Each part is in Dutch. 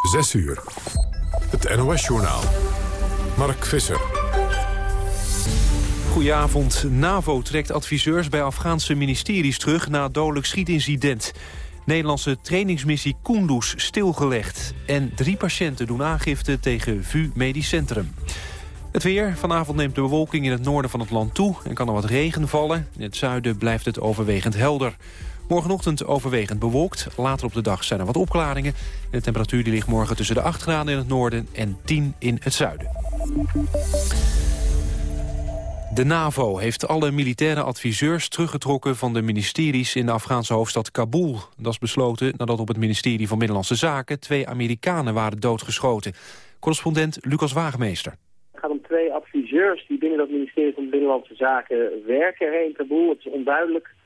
6 uur. Het NOS-journaal. Mark Visser. Goedenavond. NAVO trekt adviseurs bij Afghaanse ministeries terug... na dodelijk schietincident. Nederlandse trainingsmissie Kunduz stilgelegd. En drie patiënten doen aangifte tegen VU Medisch Centrum. Het weer. Vanavond neemt de bewolking in het noorden van het land toe... en kan er wat regen vallen. In het zuiden blijft het overwegend helder. Morgenochtend overwegend bewolkt. Later op de dag zijn er wat opklaringen. De temperatuur die ligt morgen tussen de 8 graden in het noorden en 10 in het zuiden. De NAVO heeft alle militaire adviseurs teruggetrokken van de ministeries in de Afghaanse hoofdstad Kabul. Dat is besloten nadat op het ministerie van Binnenlandse Zaken twee Amerikanen waren doodgeschoten. Correspondent Lucas Waagmeester. Het gaat om twee adviseurs die binnen dat ministerie van Binnenlandse Zaken werken in Kabul. Het is onduidelijk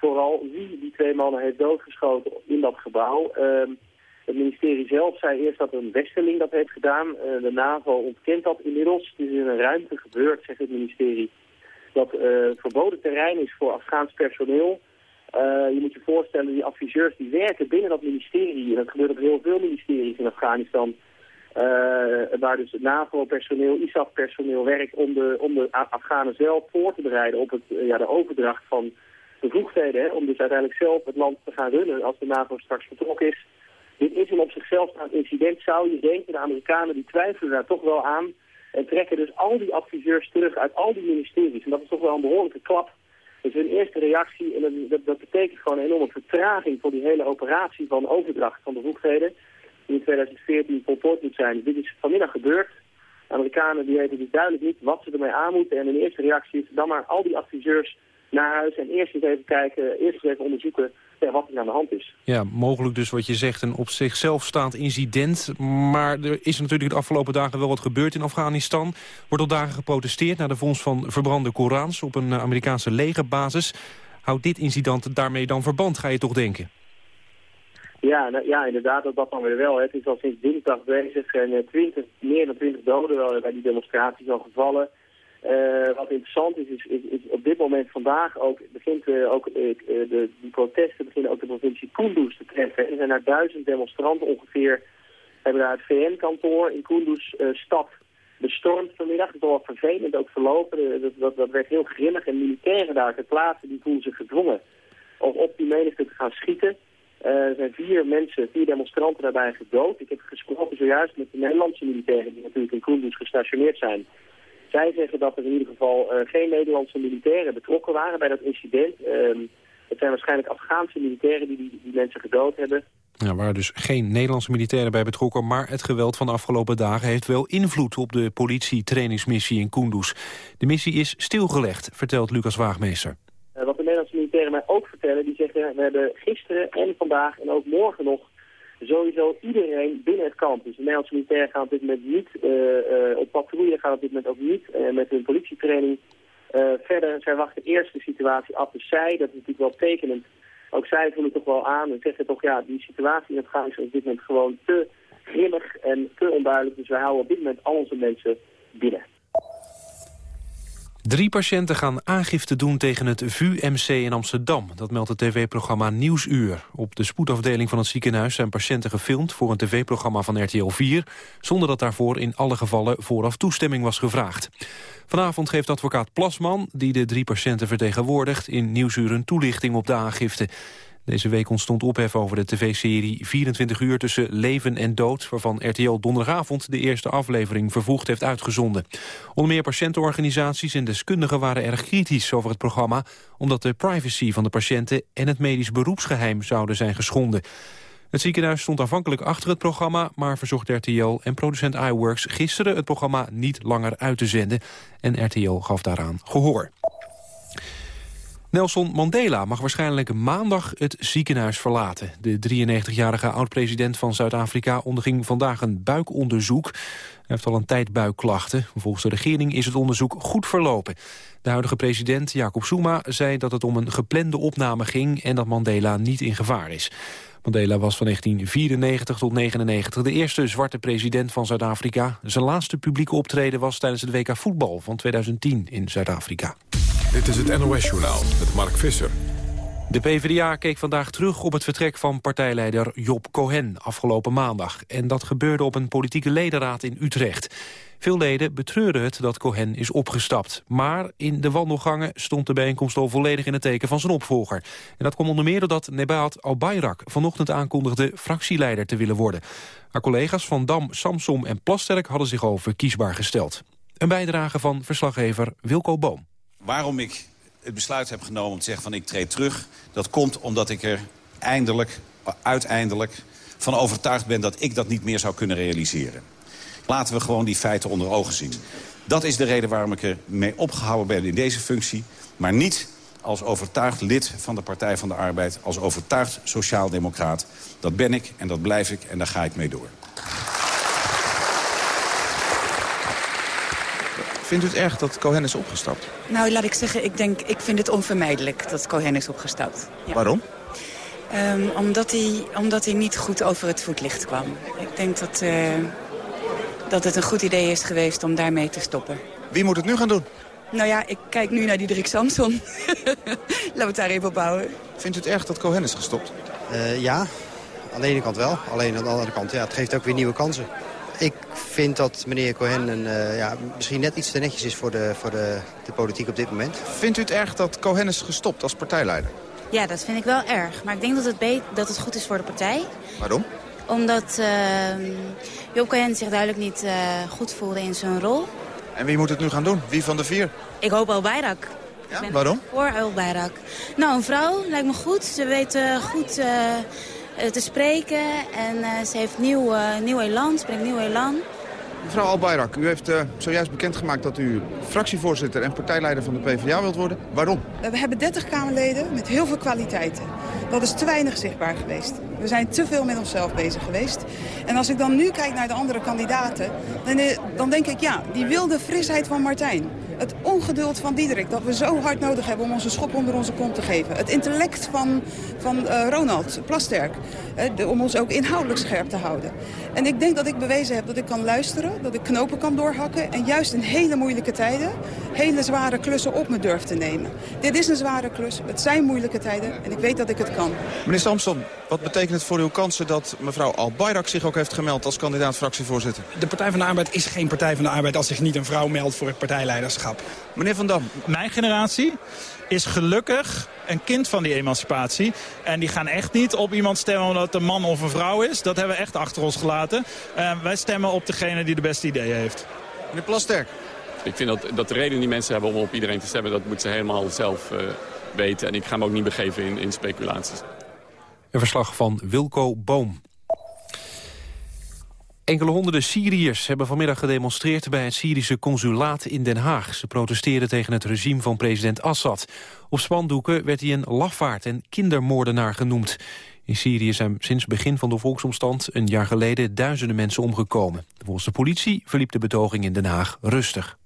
vooral wie die twee mannen heeft doodgeschoten in dat gebouw. Ehm, het ministerie zelf zei eerst dat een westerling dat heeft gedaan. Uh, de NAVO ontkent dat inmiddels. Het is in een ruimte gebeurd, zegt het ministerie, dat uh, verboden terrein is voor Afghaans personeel. Uh, je moet je voorstellen, die adviseurs die werken binnen dat ministerie, en dat gebeurt op heel veel ministeries in Afghanistan, waar dus het NAVO-personeel, ISAF-personeel werkt om de, om Afghanen zelf voor te bereiden op het, ja, de overdracht van bevoegdheden, hè, om dus uiteindelijk zelf het land te gaan runnen als de NAVO straks vertrokken is. Dit is een op zichzelf staand incident, zou je denken. De Amerikanen die twijfelen daar toch wel aan en trekken dus al die adviseurs terug uit al die ministeries. En dat is toch wel een behoorlijke klap. Dus hun eerste reactie, en dat, dat, betekent gewoon een enorme vertraging voor die hele operatie van overdracht van bevoegdheden. Die in 2014 voltooid moet zijn. Dit is vanmiddag gebeurd. De Amerikanen die weten dus duidelijk niet wat ze ermee aan moeten. En hun eerste reactie is dan maar al die adviseurs naar huis en eerst eens even kijken, eerst eens even onderzoeken ja, wat er aan de hand is. Ja, mogelijk dus wat je zegt een op zichzelf staand incident. Maar er is natuurlijk de afgelopen dagen wel wat gebeurd in Afghanistan. Wordt al dagen geprotesteerd naar de vondst van verbrande Korans op een Amerikaanse legerbasis. Houdt dit incident daarmee dan verband, ga je toch denken? Ja, nou, ja inderdaad, dat, dat dan weer wel. Het is al sinds dinsdag bezig en 20, eh, meer dan 20 doden wel bij die demonstraties al gevallen. Uh, wat interessant is, is, op dit moment vandaag ook, begint uh, ook uh, de, die protesten beginnen ook de provincie Kunduz te treffen. Er zijn daar duizend demonstranten ongeveer, hebben daar het VN-kantoor in Kunduz stad bestormd vanmiddag. Het is vervelend ook verlopen. Dat, dat, dat werd heel grimmig en militairen daar ter plaatse die voelen zich gedwongen om op die menigte te gaan schieten. er zijn vier mensen, vier demonstranten daarbij gedood. Ik heb gesproken zojuist met de Nederlandse militairen die natuurlijk in Kunduz gestationeerd zijn. Zij zeggen dat er in ieder geval uh, geen Nederlandse militairen betrokken waren bij dat incident. Uh, het zijn waarschijnlijk Afghaanse militairen die, die, die mensen gedood hebben. Ja, waar dus geen Nederlandse militairen bij betrokken... maar het geweld van de afgelopen dagen heeft wel invloed op de politietrainingsmissie in Kunduz. De missie is stilgelegd, vertelt Lucas Waagmeester. Uh, wat de Nederlandse militairen mij ook vertellen, die zeggen... we hebben gisteren en vandaag en ook morgen nog sowieso iedereen binnen het kamp. Dus de Nederlandse militairen gaan op dit moment niet uh, op patrouille, gaan op dit moment ook niet uh, met hun politietraining verder. Zij wachten eerst de situatie af. Dus zij, dat is natuurlijk wel tekenend, ook zij voelen toch wel aan en zeggen toch ja, die situatie in Afghanistan is op dit moment gewoon te grimmig en te onduidelijk. Dus wij houden op dit moment al onze mensen binnen. Drie patiënten gaan aangifte doen tegen het VUMC in Amsterdam. Dat meldt het tv-programma Nieuwsuur. Op de spoedafdeling van het ziekenhuis zijn patiënten gefilmd... voor een tv-programma van RTL 4... zonder dat daarvoor in alle gevallen vooraf toestemming was gevraagd. Vanavond geeft advocaat Plasman, die de drie patiënten vertegenwoordigt... in Nieuwsuur een toelichting op de aangifte. Deze week ontstond ophef over de tv-serie 24 uur tussen leven en dood... waarvan RTL donderdagavond de eerste aflevering vervoegd heeft uitgezonden. Onder meer patiëntenorganisaties en deskundigen waren erg kritisch over het programma... omdat de privacy van de patiënten en het medisch beroepsgeheim zouden zijn geschonden. Het ziekenhuis stond aanvankelijk achter het programma... maar verzocht RTL en producent iWorks gisteren het programma niet langer uit te zenden. En RTL gaf daaraan gehoor. Nelson Mandela mag waarschijnlijk maandag het ziekenhuis verlaten. De 93-jarige oud-president van Zuid-Afrika onderging vandaag een buikonderzoek. Hij heeft al een tijd buikklachten. Volgens de regering is het onderzoek goed verlopen. De huidige president, Jacob Zuma, zei dat het om een geplande opname ging... en dat Mandela niet in gevaar is. Mandela was van 1994 tot 1999 de eerste zwarte president van Zuid-Afrika. Zijn laatste publieke optreden was tijdens het WK voetbal van 2010 in Zuid-Afrika. Dit is het NOS-journaal met Mark Visser. De PvdA keek vandaag terug op het vertrek van partijleider Job Cohen afgelopen maandag. En dat gebeurde op een politieke ledenraad in Utrecht. Veel leden betreuren het dat Cohen is opgestapt. Maar in de wandelgangen stond de bijeenkomst al volledig in het teken van zijn opvolger. En dat kwam onder meer doordat Nebaat Al-Bayrak vanochtend aankondigde fractieleider te willen worden. Haar collega's van Dam, Samsom en Plasterk hadden zich al verkiesbaar gesteld. Een bijdrage van verslaggever Wilco Boom. Waarom ik het besluit heb genomen om te zeggen van ik treed terug... dat komt omdat ik er eindelijk, uiteindelijk van overtuigd ben... dat ik dat niet meer zou kunnen realiseren. Laten we gewoon die feiten onder ogen zien. Dat is de reden waarom ik er mee opgehouden ben in deze functie. Maar niet als overtuigd lid van de Partij van de Arbeid... als overtuigd sociaaldemocraat. Dat ben ik en dat blijf ik en daar ga ik mee door. Vindt u het erg dat Cohen is opgestapt? Nou, laat ik zeggen, ik denk, ik vind het onvermijdelijk dat Cohen is opgestapt. Ja. Waarom? Um, omdat, hij, omdat hij niet goed over het voetlicht kwam. Ik denk dat, uh, dat het een goed idee is geweest om daarmee te stoppen. Wie moet het nu gaan doen? Nou ja, ik kijk nu naar Diederik Samson. Laten we het daar even op houden. Vindt u het erg dat Cohen is gestopt? Uh, ja, aan de ene kant wel. Alleen aan de andere kant, ja, het geeft ook weer nieuwe kansen. Ik vind dat meneer Cohen een, uh, ja, misschien net iets te netjes is voor, de, voor de, de politiek op dit moment. Vindt u het erg dat Cohen is gestopt als partijleider? Ja, dat vind ik wel erg. Maar ik denk dat het, dat het goed is voor de partij. Waarom? Omdat uh, Job Cohen zich duidelijk niet uh, goed voelde in zijn rol. En wie moet het nu gaan doen? Wie van de vier? Ik hoop El Bayrak. Ja, waarom? Voor El Bayrak. Nou, een vrouw lijkt me goed. Ze weet uh, goed te spreken. En uh, ze heeft nieuw, uh, nieuw elan, spreekt nieuw elan. Mevrouw Albayrak, u heeft uh, zojuist bekendgemaakt dat u fractievoorzitter en partijleider van de PvdA wilt worden. Waarom? We hebben 30 Kamerleden met heel veel kwaliteiten. Dat is te weinig zichtbaar geweest. We zijn te veel met onszelf bezig geweest. En als ik dan nu kijk naar de andere kandidaten, dan, dan denk ik, ja, die wilde frisheid van Martijn. Het ongeduld van Diederik, dat we zo hard nodig hebben om onze schop onder onze kont te geven. Het intellect van, van uh, Ronald Plasterk, uh, de, om ons ook inhoudelijk scherp te houden. En ik denk dat ik bewezen heb dat ik kan luisteren, dat ik knopen kan doorhakken... en juist in hele moeilijke tijden hele zware klussen op me durf te nemen. Dit is een zware klus, het zijn moeilijke tijden en ik weet dat ik het kan. Meneer Samson, wat betekent het voor uw kansen dat mevrouw Al-Bayrak zich ook heeft gemeld als kandidaat fractievoorzitter? De Partij van de Arbeid is geen Partij van de Arbeid als zich niet een vrouw meldt voor het partijleiderschap. Meneer Van Dam. Mijn generatie is gelukkig een kind van die emancipatie. En die gaan echt niet op iemand stemmen omdat het een man of een vrouw is. Dat hebben we echt achter ons gelaten. Uh, wij stemmen op degene die de beste ideeën heeft. Meneer Plasterk. Ik vind dat, dat de reden die mensen hebben om op iedereen te stemmen... dat moeten ze helemaal zelf uh, weten. En ik ga me ook niet begeven in, in speculaties. Een verslag van Wilco Boom. Enkele honderden Syriërs hebben vanmiddag gedemonstreerd bij het Syrische consulaat in Den Haag. Ze protesteerden tegen het regime van president Assad. Op spandoeken werd hij een lafaard en kindermoordenaar genoemd. In Syrië zijn sinds begin van de volksomstand een jaar geleden duizenden mensen omgekomen. Volgens de politie verliep de betoging in Den Haag rustig.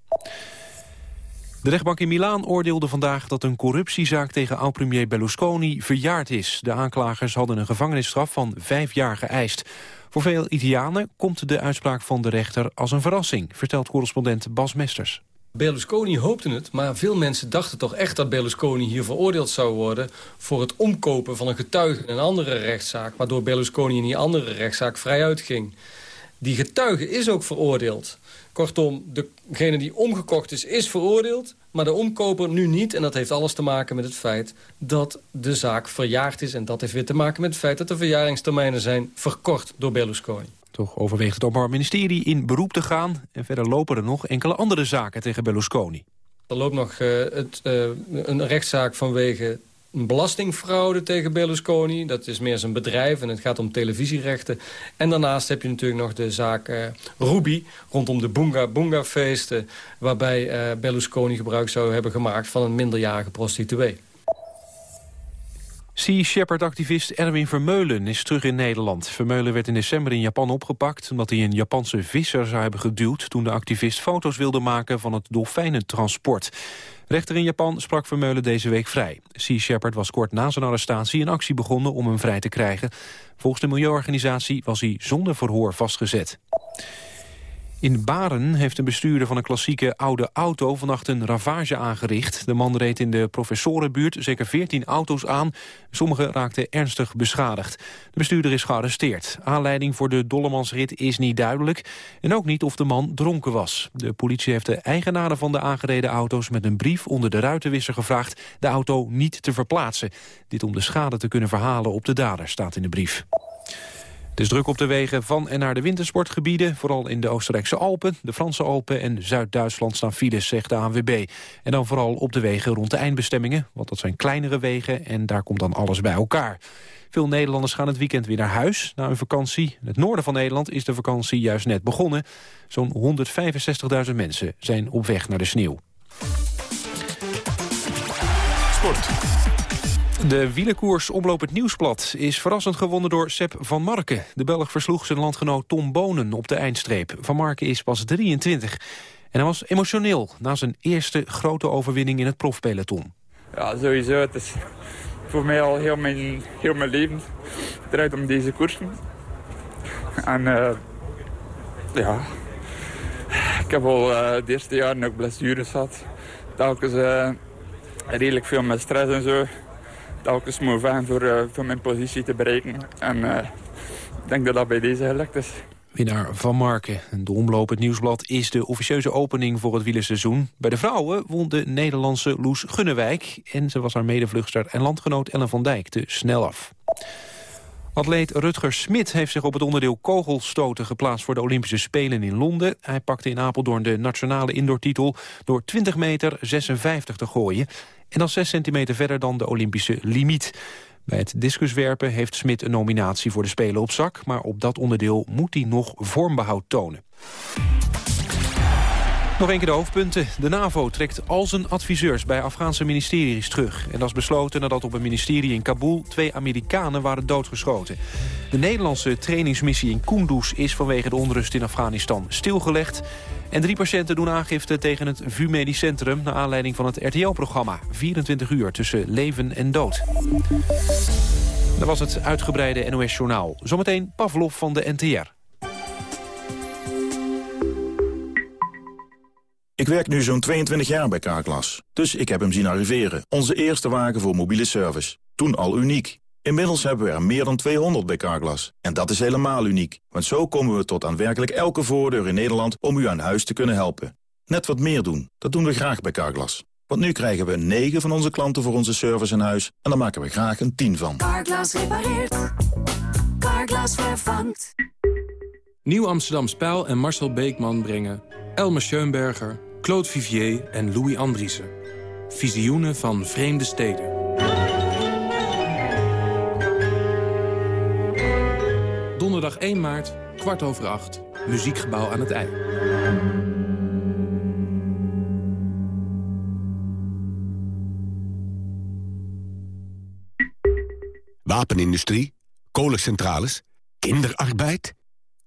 De rechtbank in Milaan oordeelde vandaag dat een corruptiezaak tegen oud-premier Berlusconi verjaard is. De aanklagers hadden een gevangenisstraf van vijf jaar geëist. Voor veel Italianen komt de uitspraak van de rechter als een verrassing, vertelt correspondent Bas Mesters. Berlusconi hoopte het, maar veel mensen dachten toch echt dat Berlusconi hier veroordeeld zou worden... voor het omkopen van een getuige in een andere rechtszaak... waardoor Berlusconi in die andere rechtszaak vrij uitging. Die getuige is ook veroordeeld. Kortom, degene die omgekocht is, is veroordeeld... maar de omkoper nu niet. En dat heeft alles te maken met het feit dat de zaak verjaard is. En dat heeft weer te maken met het feit dat de verjaringstermijnen zijn verkort door Berlusconi. Toch overweegt het Openbaar Ministerie in beroep te gaan... en verder lopen er nog enkele andere zaken tegen Berlusconi. Er loopt nog uh, het, uh, een rechtszaak vanwege belastingfraude tegen Berlusconi. Dat is meer zijn bedrijf en het gaat om televisierechten. En daarnaast heb je natuurlijk nog de zaak uh, Ruby rondom de Bunga Bunga feesten... waarbij uh, Berlusconi gebruik zou hebben gemaakt van een minderjarige prostituee. Sea Shepherd-activist Erwin Vermeulen is terug in Nederland. Vermeulen werd in december in Japan opgepakt... omdat hij een Japanse visser zou hebben geduwd... toen de activist foto's wilde maken van het dolfijnentransport. Rechter in Japan sprak Vermeulen deze week vrij. Sea Shepherd was kort na zijn arrestatie een actie begonnen om hem vrij te krijgen. Volgens de milieuorganisatie was hij zonder verhoor vastgezet. In Baren heeft een bestuurder van een klassieke oude auto vannacht een ravage aangericht. De man reed in de professorenbuurt zeker 14 auto's aan. Sommige raakten ernstig beschadigd. De bestuurder is gearresteerd. Aanleiding voor de Dollemansrit is niet duidelijk. En ook niet of de man dronken was. De politie heeft de eigenaren van de aangereden auto's met een brief onder de ruitenwisser gevraagd de auto niet te verplaatsen. Dit om de schade te kunnen verhalen op de dader, staat in de brief. Het is druk op de wegen van en naar de wintersportgebieden. Vooral in de Oostenrijkse Alpen, de Franse Alpen en Zuid-Duitsland staan files, zegt de ANWB. En dan vooral op de wegen rond de eindbestemmingen. Want dat zijn kleinere wegen en daar komt dan alles bij elkaar. Veel Nederlanders gaan het weekend weer naar huis na hun vakantie. In het noorden van Nederland is de vakantie juist net begonnen. Zo'n 165.000 mensen zijn op weg naar de sneeuw. Sport. De wielerkoers Omloop het Nieuwsblad is verrassend gewonnen door Sepp van Marken. De Belg versloeg zijn landgenoot Tom Bonen op de eindstreep. Van Marken is pas 23. En hij was emotioneel na zijn eerste grote overwinning in het profpeloton. Ja, sowieso. Het is voor mij al heel mijn, heel mijn leven draait om deze koersen. En uh, ja, ik heb al uh, het eerste jaar ook blessures gehad. Telkens uh, redelijk veel met stress en zo moet vechten voor, uh, voor mijn positie te bereiken. En uh, ik denk dat dat bij deze gelukt is. Winnaar Van Marken. De omloop het Nieuwsblad is de officieuze opening voor het wielerseizoen. Bij de vrouwen won de Nederlandse Loes Gunnewijk... en ze was haar medevluchtster en landgenoot Ellen van Dijk te snel af. Atleet Rutger Smit heeft zich op het onderdeel kogelstoten geplaatst voor de Olympische Spelen in Londen. Hij pakte in Apeldoorn de nationale indoortitel door 20 meter 56 te gooien. En dan 6 centimeter verder dan de Olympische limiet. Bij het discuswerpen heeft Smit een nominatie voor de Spelen op zak... maar op dat onderdeel moet hij nog vormbehoud tonen. Nog een keer de hoofdpunten. De NAVO trekt al zijn adviseurs bij Afghaanse ministeries terug. En dat is besloten nadat op een ministerie in Kabul twee Amerikanen waren doodgeschoten. De Nederlandse trainingsmissie in Kunduz is vanwege de onrust in Afghanistan stilgelegd. En drie patiënten doen aangifte tegen het VU Medisch Centrum... naar aanleiding van het RTL-programma 24 uur tussen leven en dood. Dat was het uitgebreide NOS-journaal. Zometeen Pavlov van de NTR. Ik werk nu zo'n 22 jaar bij Carglass, dus ik heb hem zien arriveren. Onze eerste wagen voor mobiele service. Toen al uniek. Inmiddels hebben we er meer dan 200 bij Carglass. En dat is helemaal uniek, want zo komen we tot aan werkelijk elke voordeur in Nederland om u aan huis te kunnen helpen. Net wat meer doen, dat doen we graag bij Carglass. Want nu krijgen we 9 van onze klanten voor onze service in huis en daar maken we graag een 10 van. Carglass repareert. Carglass vervangt. Nieuw Amsterdam Spijl en Marcel Beekman brengen Elmer Schoenberger, Claude Vivier en Louis Andriessen. Visioenen van vreemde steden. Donderdag 1 maart, kwart over acht, Muziekgebouw aan het IJ. Wapenindustrie, kolencentrales, kinderarbeid.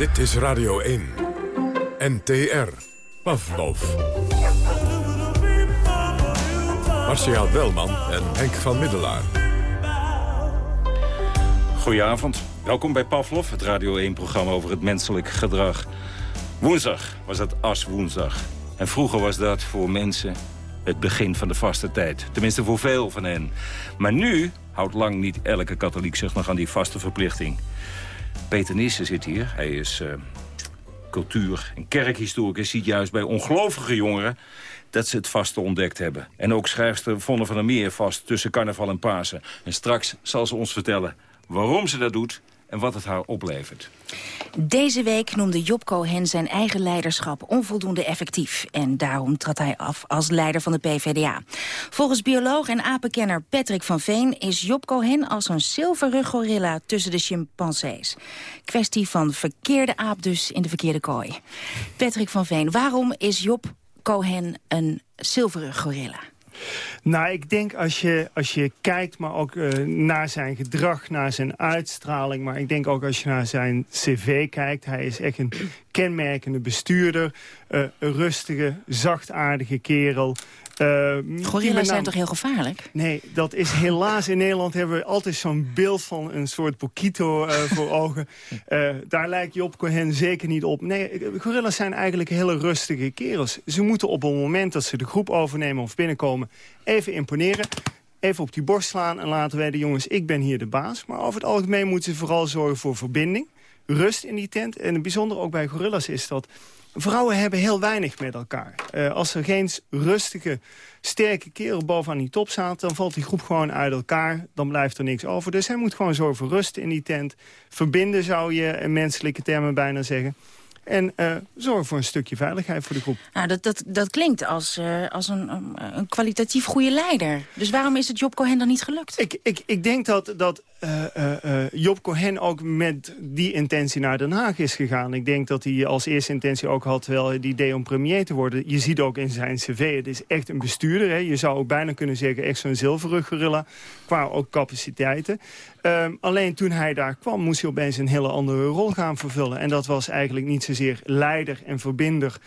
Dit is Radio 1. NTR. Pavlov. Marcia Welman en Henk van Middelaar. Goedenavond. Welkom bij Pavlov, het Radio 1-programma over het menselijk gedrag. Woensdag was het As Woensdag. En vroeger was dat voor mensen het begin van de vaste tijd. Tenminste voor veel van hen. Maar nu houdt lang niet elke katholiek zich nog aan die vaste verplichting. Peter Nissen zit hier. Hij is uh, cultuur- en kerkhistoricus. Ziet juist bij ongelovige jongeren dat ze het vaste ontdekt hebben. En ook schrijfster Vonne van der Meer vast tussen carnaval en Pasen. En straks zal ze ons vertellen waarom ze dat doet en wat het haar oplevert. Deze week noemde Job Cohen zijn eigen leiderschap onvoldoende effectief. En daarom trad hij af als leider van de PvdA. Volgens bioloog en apenkenner Patrick van Veen... is Job Cohen als een zilverruggorilla tussen de chimpansees. Kwestie van verkeerde aap dus in de verkeerde kooi. Patrick van Veen, waarom is Job Cohen een zilverruggorilla? Nou, ik denk als je, als je kijkt, maar ook uh, naar zijn gedrag, naar zijn uitstraling... maar ik denk ook als je naar zijn cv kijkt... hij is echt een kenmerkende bestuurder, uh, een rustige, zachtaardige kerel... Uh, Gorilla's zijn toch heel gevaarlijk? Nee, dat is helaas in Nederland hebben we altijd zo'n beeld van een soort Pokito uh, voor ogen. Uh, daar lijkt Job Cohen zeker niet op. Nee, gorillas zijn eigenlijk hele rustige kerels. Ze moeten op het moment dat ze de groep overnemen of binnenkomen even imponeren. Even op die borst slaan en laten wij de jongens, ik ben hier de baas. Maar over het algemeen moeten ze vooral zorgen voor verbinding. Rust in die tent. En het bijzondere ook bij gorillas is dat Vrouwen hebben heel weinig met elkaar. Uh, als er geen rustige, sterke kerel bovenaan die top staat... dan valt die groep gewoon uit elkaar. Dan blijft er niks over. Dus hij moet gewoon zorgen voor rust in die tent. Verbinden zou je in menselijke termen bijna zeggen. En uh, zorg voor een stukje veiligheid voor de groep. Nou, dat, dat, dat klinkt als, uh, als een, een kwalitatief goede leider. Dus waarom is het Job Cohen dan niet gelukt? Ik, ik, ik denk dat, dat uh, Job Cohen ook met die intentie naar Den Haag is gegaan. Ik denk dat hij als eerste intentie ook had wel het idee om premier te worden. Je ziet ook in zijn cv, het is echt een bestuurder. Hè. Je zou ook bijna kunnen zeggen echt zo'n zilverrug gorilla. Qua ook capaciteiten. Um, alleen toen hij daar kwam, moest hij opeens een hele andere rol gaan vervullen. En dat was eigenlijk niet zozeer leider en verbinder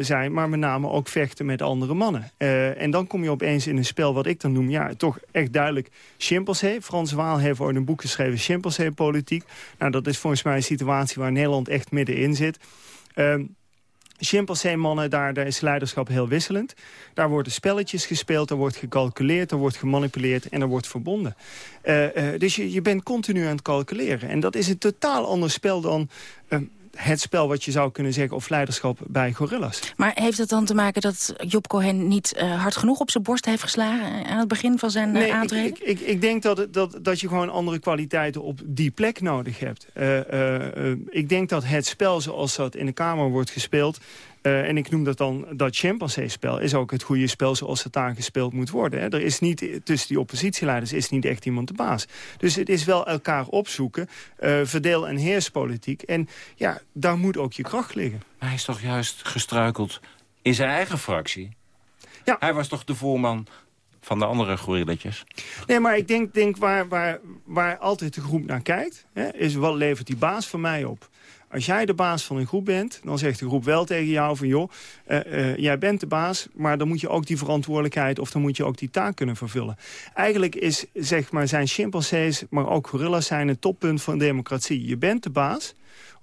zijn... maar met name ook vechten met andere mannen. En dan kom je opeens in een spel wat ik dan noem... ja, toch echt duidelijk chimpansee. Frans Waal heeft ooit een boek geschreven, chimpansee-politiek. Nou, dat is volgens mij een situatie waar Nederland echt middenin zit... Um, Chimpansee-mannen, daar, daar is leiderschap heel wisselend. Daar worden spelletjes gespeeld, er wordt gecalculeerd, er wordt gemanipuleerd en er wordt verbonden. Uh, uh, dus je, je bent continu aan het calculeren. En dat is een totaal ander spel dan uh, het spel wat je zou kunnen zeggen... of leiderschap bij gorillas. Maar heeft het dan te maken dat Job Cohen niet uh, hard genoeg op zijn borst heeft geslagen... aan het begin van zijn uh, nee, aantreden? Ik, ik, ik, denk dat, dat, dat je gewoon andere kwaliteiten op die plek nodig hebt. Uh, ik denk dat het spel zoals dat in de Kamer wordt gespeeld... Uh, en ik noem dat dan dat chimpansee-spel... is ook het goede spel zoals het daar gespeeld moet worden. Hè. Er is niet, tussen die oppositieleiders is niet echt iemand de baas. Dus het is wel elkaar opzoeken, uh, verdeel- en heerspolitiek. En ja, daar moet ook je kracht liggen. Maar hij is toch juist gestruikeld in zijn eigen fractie? Ja. Hij was toch de voorman van de andere gorilletjes? Nee, maar ik denk, denk waar, waar, waar altijd de groep naar kijkt... Hè, is wat levert die baas voor mij op? Als jij de baas van een groep bent, dan zegt de groep wel tegen jou van... joh, uh, uh, jij bent de baas, maar dan moet je ook die verantwoordelijkheid... of dan moet je ook die taak kunnen vervullen. Eigenlijk is, zeg maar, zijn chimpansees, maar ook gorillas zijn het toppunt van democratie. Je bent de baas,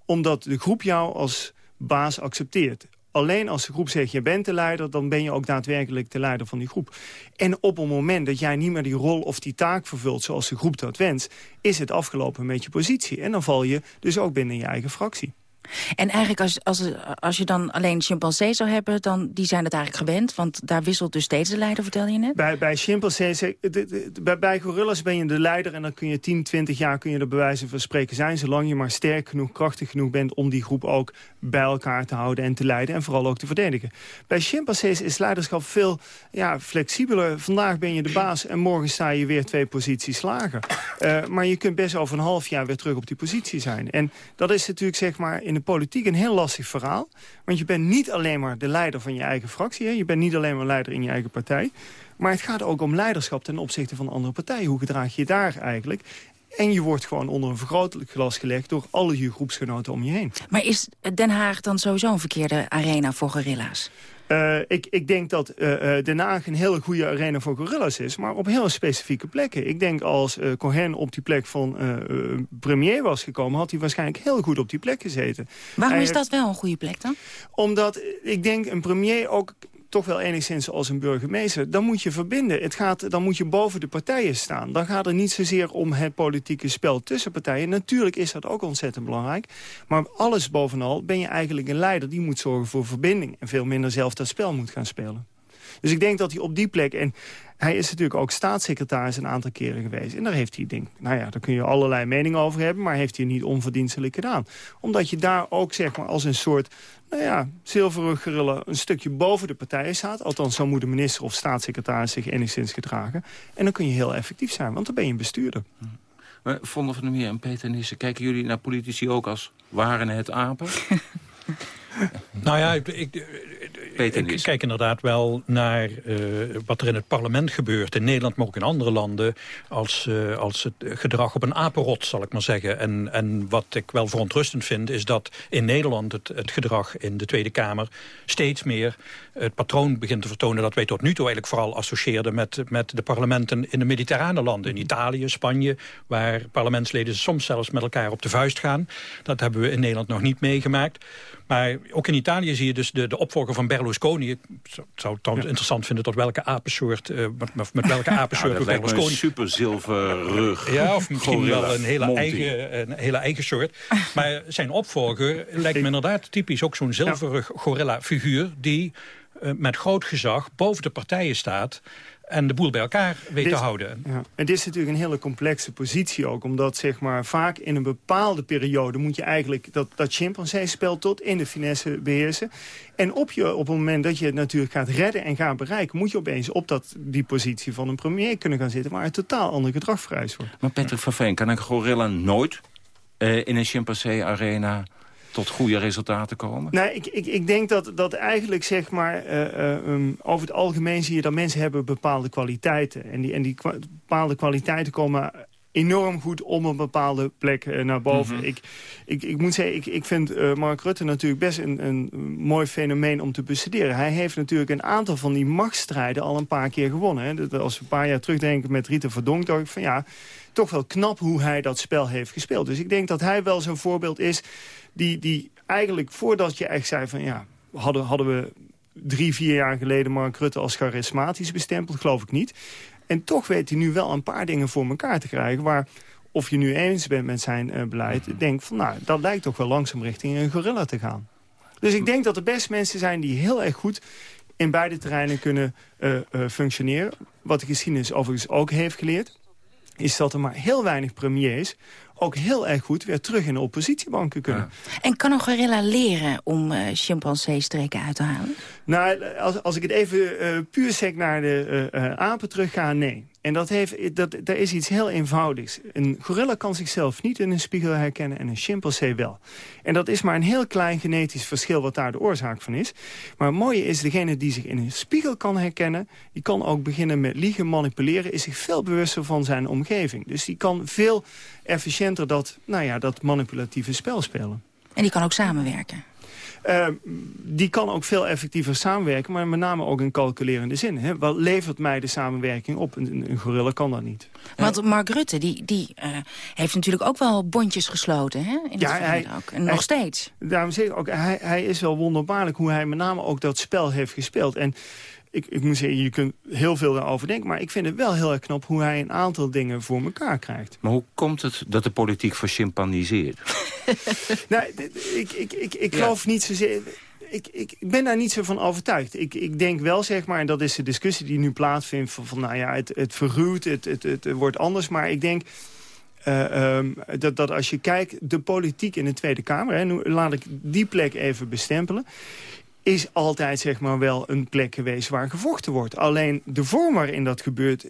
omdat de groep jou als baas accepteert alleen als de groep zegt, je bent de leider... dan ben je ook daadwerkelijk de leider van die groep. En op het moment dat jij niet meer die rol of die taak vervult... zoals de groep dat wenst, is het afgelopen met je positie. En dan val je dus ook binnen je eigen fractie. En eigenlijk als, als, als je dan alleen chimpansee zou hebben... dan die zijn het eigenlijk gewend, want daar wisselt dus steeds de leider, vertel je net? Bij, bij chimpansees, bij, bij gorillas ben je de leider... en dan kun je 10, 20 jaar kun je er bij wijze van spreken zijn... zolang je maar sterk genoeg, krachtig genoeg bent... om die groep ook bij elkaar te houden en te leiden... en vooral ook te verdedigen. Bij chimpansees is leiderschap veel ja, flexibeler. Vandaag ben je de baas en morgen sta je weer twee posities lager. Uh, maar je kunt best over een half jaar weer terug op die positie zijn. En dat is natuurlijk zeg maar de politiek een heel lastig verhaal. Want je bent niet alleen maar de leider van je eigen fractie. Hè? Je bent niet alleen maar leider in je eigen partij. Maar het gaat ook om leiderschap ten opzichte van andere partijen. Hoe gedraag je daar eigenlijk? En je wordt gewoon onder een vergrootglas gelegd door alle je groepsgenoten om je heen. Maar is Den Haag dan sowieso een verkeerde arena voor gorilla's? Uh, ik, ik, denk dat uh, Den Haag een hele goede arena voor gorillas is, maar op heel specifieke plekken. Ik denk als uh, Cohen op die plek van premier was gekomen, had hij waarschijnlijk heel goed op die plek gezeten. Waarom is dat wel een goede plek dan? Omdat ik denk een premier ook toch wel enigszins als een burgemeester. Dan moet je verbinden. Het gaat, dan moet je boven de partijen staan. Dan gaat het niet zozeer om het politieke spel tussen partijen. Natuurlijk is dat ook ontzettend belangrijk. Maar alles bovenal ben je eigenlijk een leider die moet zorgen voor verbinding. En veel minder zelf dat spel moet gaan spelen. Dus ik denk dat hij op die plek... en hij is natuurlijk ook staatssecretaris een aantal keren geweest. En daar heeft hij, denk, nou ja, daar kun je allerlei meningen over hebben... maar heeft hij niet onverdienstelijk gedaan. Omdat je daar ook, zeg maar, als een soort nou ja, zilveren gorilla een stukje boven de partijen staat. Althans, zo moet de minister of staatssecretaris zich enigszins gedragen. En dan kun je heel effectief zijn, want dan ben je een bestuurder. Maar Vonder van der Meer en Peter Nissen, kijken jullie naar politici ook als waren het apen? nou ja, ik, ik, ik kijk inderdaad wel naar uh, wat er in het parlement gebeurt. In Nederland, maar ook in andere landen. Als, uh, als het gedrag op een apenrot, zal ik maar zeggen. En, en wat ik wel verontrustend vind, is dat in Nederland het, het gedrag in de Tweede Kamer steeds meer het patroon begint te vertonen dat wij tot nu toe eigenlijk vooral associeerden met, met de parlementen in de mediterrane landen. In Italië, Spanje, waar parlementsleden soms zelfs met elkaar op de vuist gaan. Dat hebben we in Nederland nog niet meegemaakt. Maar ook in Italië zie je dus de, de opvolger van Berlusconi. Ik zou het ja. interessant vinden tot welke apensoort, uh, met, met, welke apensoort ja, Berlusconi... een super zilverrug. Ja, of misschien wel een hele, eigen, een hele eigen soort. Maar zijn opvolger lijkt me inderdaad typisch ook zo'n zilverrug gorilla-figuur... die uh, met groot gezag boven de partijen staat en de boel bij elkaar weet te houden. Ja. En dit is natuurlijk een hele complexe positie ook. Omdat zeg maar, vaak in een bepaalde periode moet je eigenlijk dat, dat chimpansee-spel tot in de finesse beheersen. En op, je, op het moment dat je het natuurlijk gaat redden en gaat bereiken... moet je opeens op dat, die positie van een premier kunnen gaan zitten... waar een totaal ander gedrag vereist wordt. Maar Patrick van Veen, kan een gorilla nooit uh, in een chimpansee-arena tot goede resultaten komen? Nou, ik, ik, ik denk dat, dat eigenlijk zeg maar, uh, uh, um, over het algemeen zie je dat mensen hebben bepaalde kwaliteiten. En die, en die bepaalde kwaliteiten komen enorm goed om een bepaalde plek uh, naar boven. Mm -hmm. ik, ik, ik moet zeggen, ik, ik vind uh, Mark Rutte natuurlijk best een, een mooi fenomeen om te bestuderen. Hij heeft natuurlijk een aantal van die machtsstrijden al een paar keer gewonnen. Hè. Dat, als we een paar jaar terugdenken met Rita Verdonk, dacht ik van ja, toch wel knap hoe hij dat spel heeft gespeeld. Dus ik denk dat hij wel zo'n voorbeeld is die, die eigenlijk voordat je echt zei van ja, hadden, hadden we drie, vier jaar geleden Mark Rutte als charismatisch bestempeld, geloof ik niet. En toch weet hij nu wel een paar dingen voor elkaar te krijgen... waar, of je nu eens bent met zijn uh, beleid... Mm denk van, nou, dat lijkt toch wel langzaam richting een gorilla te gaan. Dus ik denk dat er best mensen zijn die heel erg goed... in beide terreinen kunnen uh, uh, functioneren. Wat de geschiedenis overigens ook heeft geleerd... is dat er maar heel weinig premiers ook heel erg goed weer terug in de oppositiebanken kunnen. Ja. En kan een gorilla leren om uh, chimpansee-streken uit te halen? Nou, als, als ik het even uh, puur sec naar de uh, apen terug ga, nee. En dat heeft, dat, daar is iets heel eenvoudigs. Een gorilla kan zichzelf niet in een spiegel herkennen en een chimpansee wel. En dat is maar een heel klein genetisch verschil wat daar de oorzaak van is. Maar het mooie is, degene die zich in een spiegel kan herkennen... die kan ook beginnen met liegen, manipuleren... is zich veel bewuster van zijn omgeving. Dus die kan veel efficiënter dat, nou ja, dat manipulatieve spel spelen. En die kan ook samenwerken. Uh, die kan ook veel effectiever samenwerken, maar met name ook in calculerende zin. Hè? Wat levert mij de samenwerking op? Een, een gorilla kan dat niet. Want Mark Rutte, die, die uh, heeft natuurlijk ook wel bondjes gesloten, hè? In ja, hij, ook. En nog steeds. Daarom zeg ik ook, hij, hij is wel wonderbaarlijk hoe hij met name ook dat spel heeft gespeeld. En ik, ik moet zeggen, je kunt heel veel daarover denken... maar ik vind het wel heel erg knap hoe hij een aantal dingen voor elkaar krijgt. Maar hoe komt het dat de politiek verchimpaniseert? nou, ik, ik, ik, ik geloof ja. niet zozeer... Ik, ik, ik ben daar niet zo van overtuigd. Ik, ik denk wel, zeg maar, en dat is de discussie die nu plaatsvindt... van, van nou ja, het, het verruwt, het, het, het, het wordt anders. Maar ik denk... Uh, um, dat, dat als je kijkt, de politiek in de Tweede Kamer... Hè, nu laat ik die plek even bestempelen is altijd zeg maar wel een plek geweest waar gevochten wordt. Alleen de vorm waarin dat gebeurt,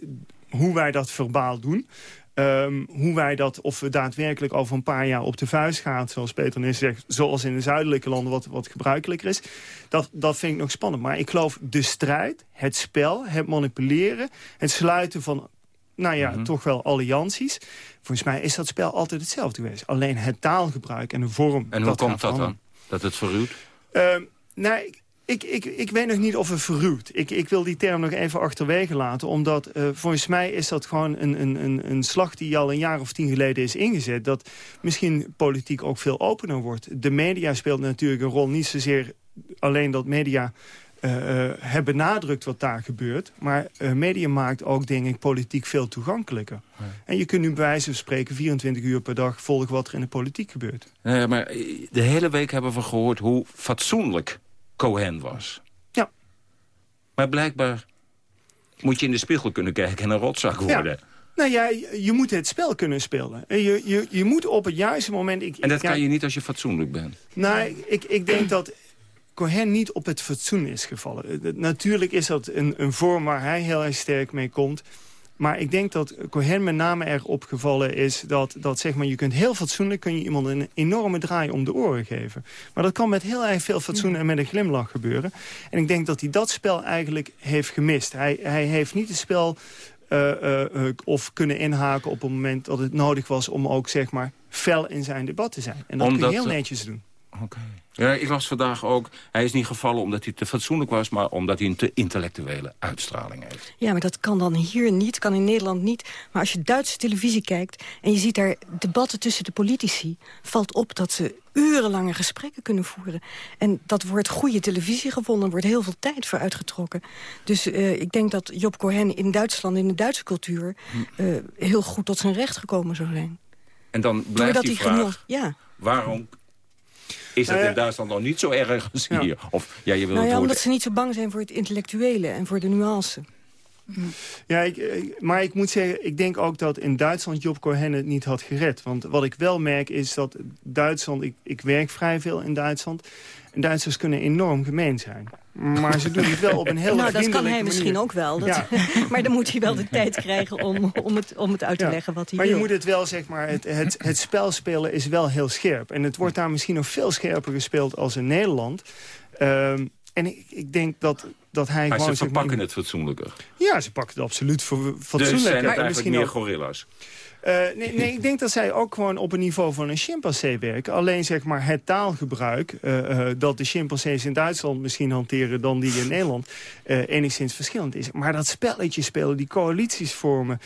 hoe wij dat verbaal doen... Um, hoe wij dat, of we daadwerkelijk over een paar jaar op de vuist gaan... zoals Peter Nis zegt, zoals in de zuidelijke landen wat, wat gebruikelijker is... Dat, dat vind ik nog spannend. Maar ik geloof de strijd, het spel, het manipuleren... het sluiten van, nou ja, mm -hmm. toch wel allianties... volgens mij is dat spel altijd hetzelfde geweest. Alleen het taalgebruik en de vorm... En hoe komt dat dan, dat het verruwt? Um, nou, ik, ik, ik, weet nog niet of het verruwt. Ik, ik wil die term nog even achterwege laten. Omdat uh, volgens mij is dat gewoon een, een, een slag die al een jaar of tien geleden is ingezet. Dat misschien politiek ook veel opener wordt. De media speelt natuurlijk een rol. Niet zozeer alleen dat media uh, uh, hebben benadrukt wat daar gebeurt. Maar uh, media maakt ook, denk ik, politiek veel toegankelijker. Ja. En je kunt nu bij wijze van spreken 24 uur per dag volgen wat er in de politiek gebeurt. Nee, maar de hele week hebben we gehoord hoe fatsoenlijk Cohen was. Ja. Maar blijkbaar moet je in de spiegel kunnen kijken en een rotzak worden. Ja. Nou ja, je moet het spel kunnen spelen. Je, je, je moet op het juiste moment... Ik, en dat kan je niet als je fatsoenlijk bent? Nou, ik, ik denk dat Cohen niet op het fatsoen is gevallen. Natuurlijk is dat een, een vorm waar hij heel erg sterk mee komt. Maar ik denk dat Cohen met name erg opgevallen is... dat, dat zeg maar, je kunt heel fatsoenlijk kun je iemand een enorme draai om de oren geven. Maar dat kan met heel erg veel fatsoen en met een glimlach gebeuren. En ik denk dat hij dat spel eigenlijk heeft gemist. Hij, hij heeft niet het spel uh, of kunnen inhaken op het moment dat het nodig was... om ook zeg maar fel in zijn debat te zijn. En dat Omdat, kun je heel netjes doen. Oké. Ja, ik las vandaag ook, hij is niet gevallen omdat hij te fatsoenlijk was... maar omdat hij een te intellectuele uitstraling heeft. Ja, maar dat kan dan hier niet, kan in Nederland niet. Maar als je Duitse televisie kijkt en je ziet daar debatten tussen de politici... valt op dat ze urenlange gesprekken kunnen voeren. En dat wordt goede televisie gevonden, wordt heel veel tijd voor uitgetrokken. Dus uh, ik denk dat Job Cohen in Duitsland, in de Duitse cultuur... Uh, heel goed tot zijn recht gekomen zou zijn. En dan blijft die vraag, ja. waarom is dat nou in Duitsland nog niet zo erg als hier? Of, ja, je wil nou ja, omdat ze niet zo bang zijn voor het intellectuele en voor de nuance. Ja, ik, maar ik moet zeggen, ik denk ook dat in Duitsland Job Cohen het niet had gered. Want wat ik wel merk is dat Duitsland... Ik, ik werk vrij veel in Duitsland. En Duitsers kunnen enorm gemeen zijn. Maar ze doen het wel op een heel Nou, dat kan hij misschien ook wel. Dat, maar dan moet hij wel de tijd krijgen om, om, het, om het uit te leggen wat hij maar wil. Maar je moet het wel, zeg maar, het, het, het spel spelen is wel heel scherp. En het wordt daar misschien nog veel scherper gespeeld als in Nederland. Um, en ik, ik denk dat, dat hij maar gewoon... ze verpakken het fatsoenlijker. Ja, ze pakken het absoluut voor fatsoenlijker. Dus zijn het eigenlijk misschien meer gorilla's? Uh, nee, nee, ik denk dat zij ook gewoon op een niveau van een chimpansee werken. Alleen zeg maar het taalgebruik uh, uh, dat de chimpansees in Duitsland misschien hanteren dan die in Nederland enigszins verschillend is. Maar dat spelletje spelen, die coalities vormen,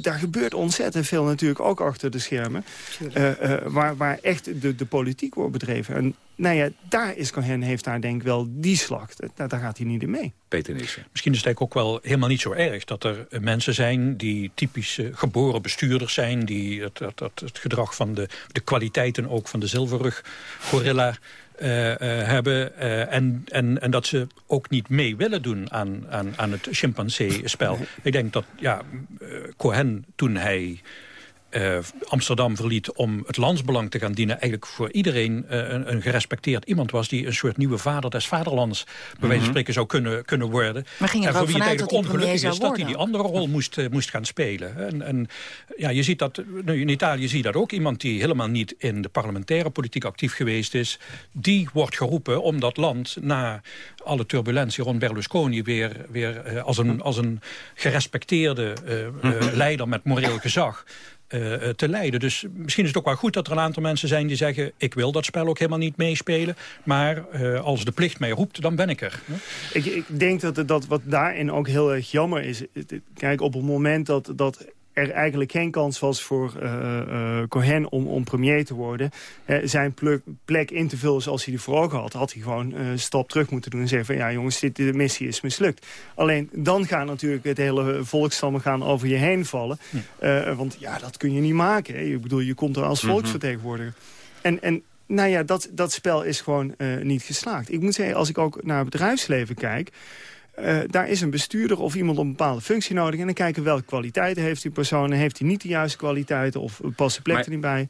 daar gebeurt ontzettend veel natuurlijk ook achter de schermen. waar, waar echt de, de politiek wordt bedreven. En nou ja, daar is Cohen heeft daar denk ik wel die slag. Daar, daar gaat hij niet in mee. Peter Nissen. Misschien is het eigenlijk ook wel helemaal niet zo erg... dat er mensen zijn die typisch geboren bestuurders zijn... die het, het, het, het, gedrag van de, de kwaliteiten ook van de zilverrug gorilla... Uh, uh, hebben uh, en, en, en dat ze ook niet mee willen doen aan, aan, aan het chimpansee-spel. Ik denk dat ja, Cohen, toen hij uh, Amsterdam verliet om het landsbelang te gaan dienen... eigenlijk voor iedereen uh, een, een, gerespecteerd iemand was... die een soort nieuwe vader des vaderlands... bij wijze van mhm. spreken zou kunnen, kunnen worden. Maar ging er en voor wie het eigenlijk ongelukkig is dat hij die andere rol moest, uh, moest gaan spelen. En, en ja, je ziet dat, nu in Italië zie je dat ook. Iemand die helemaal niet in de parlementaire politiek actief geweest is... die wordt geroepen om dat land na alle turbulentie rond Berlusconi... weer, weer als, een, als een gerespecteerde mhm. leider met moreel gezag te leiden. Dus misschien is het ook wel goed dat er een aantal mensen zijn die zeggen... ik wil dat spel ook helemaal niet meespelen. Maar uh, als de plicht mij roept, dan ben ik er. Ik, ik denk dat, dat wat daarin ook heel erg jammer is... Kijk, op het moment dat, dat er eigenlijk geen kans was voor uh, uh, Cohen om, om premier te worden. Uh, zijn plek in te vullen zoals hij die voor ogen had. Had hij gewoon een stap terug moeten doen en zeggen van... ja jongens, dit, de missie is mislukt. Alleen dan gaan natuurlijk het hele volkstammen gaan over je heen vallen. want ja, dat kun je niet maken. Hè. Ik bedoel, je komt er als mhm. volksvertegenwoordiger. En, en nou ja, dat, dat spel is gewoon niet geslaagd. Ik moet zeggen, als ik ook naar het bedrijfsleven kijk... Uh, daar is een bestuurder of iemand op een bepaalde functie nodig. En dan kijken welke kwaliteiten heeft die persoon. Heeft hij niet de juiste kwaliteiten of past de plek er niet bij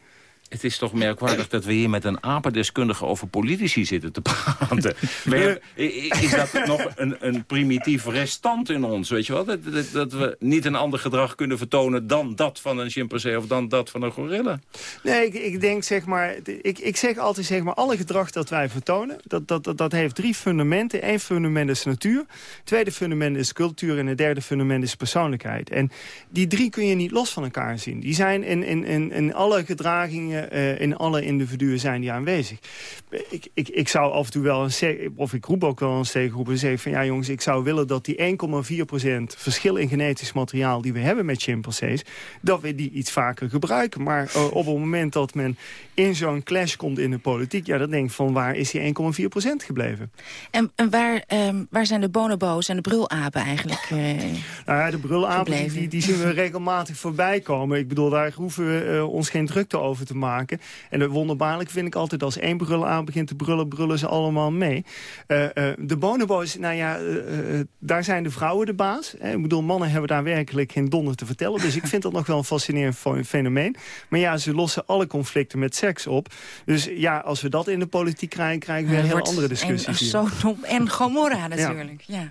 het is toch merkwaardig dat we hier met een apendeskundige over politici zitten te praten. is dat nog een, een, primitief restant in ons, weet je wel? Dat, dat, we niet een ander gedrag kunnen vertonen dan dat van een chimpansee of dan dat van een gorilla? Nee, ik, ik denk zeg maar, ik, ik zeg altijd zeg maar, alle gedrag dat wij vertonen, dat, dat, dat, dat heeft drie fundamenten. Eén fundament is natuur, het tweede fundament is cultuur en het derde fundament is persoonlijkheid. En die drie kun je niet los van elkaar zien. Die zijn in, in, in, in alle gedragingen uh, in alle individuen zijn die aanwezig. Ik, ik, ik zou af en toe wel een of ik roep ook wel een tegenroep en zeg van ja jongens, ik zou willen dat die 1,4% verschil in genetisch materiaal die we hebben met chimpansees, dat we die iets vaker gebruiken. Maar uh, op het moment dat men in zo'n clash komt in de politiek, ja dan denk ik van waar is die 1,4% gebleven? En, en waar, um, waar zijn de bonobo's en de brulapen eigenlijk? Uh, nou ja, de brulapen die, die, zien we regelmatig voorbij komen. Ik bedoel, daar hoeven we ons geen drukte over te maken. En het wonderbaarlijk vind ik altijd als één brullen aan begint te brullen... brullen ze allemaal mee. Uh, uh, de bonobo's, nou ja, daar zijn de vrouwen de baas. Hè. Ik bedoel, mannen hebben daar werkelijk geen donder te vertellen. Dus ik vind dat nog wel een fascinerend fenomeen. Maar ja, ze lossen alle conflicten met seks op. Dus ja, als we dat in de politiek krijgen... krijgen we een heel andere discussies. En, Sodom en Gomorra natuurlijk, ja.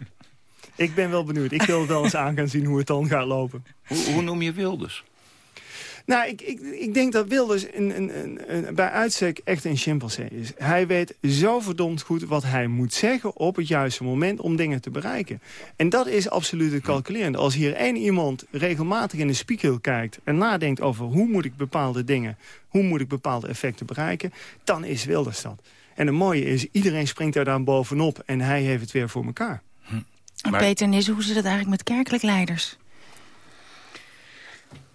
Ik ben wel benieuwd. Ik wil wel eens aan gaan zien hoe het dan gaat lopen. Hoe, hoe noem je Wilders? Nou, ik, ik, ik denk dat Wilders een, een, een, bij uitstek echt een chimpansee is. Hij weet zo verdomd goed wat hij moet zeggen op het juiste moment om dingen te bereiken. En dat is absoluut het. Als hier één iemand regelmatig in de spiegel kijkt en nadenkt over hoe moet ik bepaalde dingen, hoe moet ik bepaalde effecten bereiken, dan is Wilders dat. En het mooie is, iedereen springt daar dan bovenop en hij heeft het weer voor elkaar. Maar... Peter Nis, hoe zit het eigenlijk met kerkelijk leiders?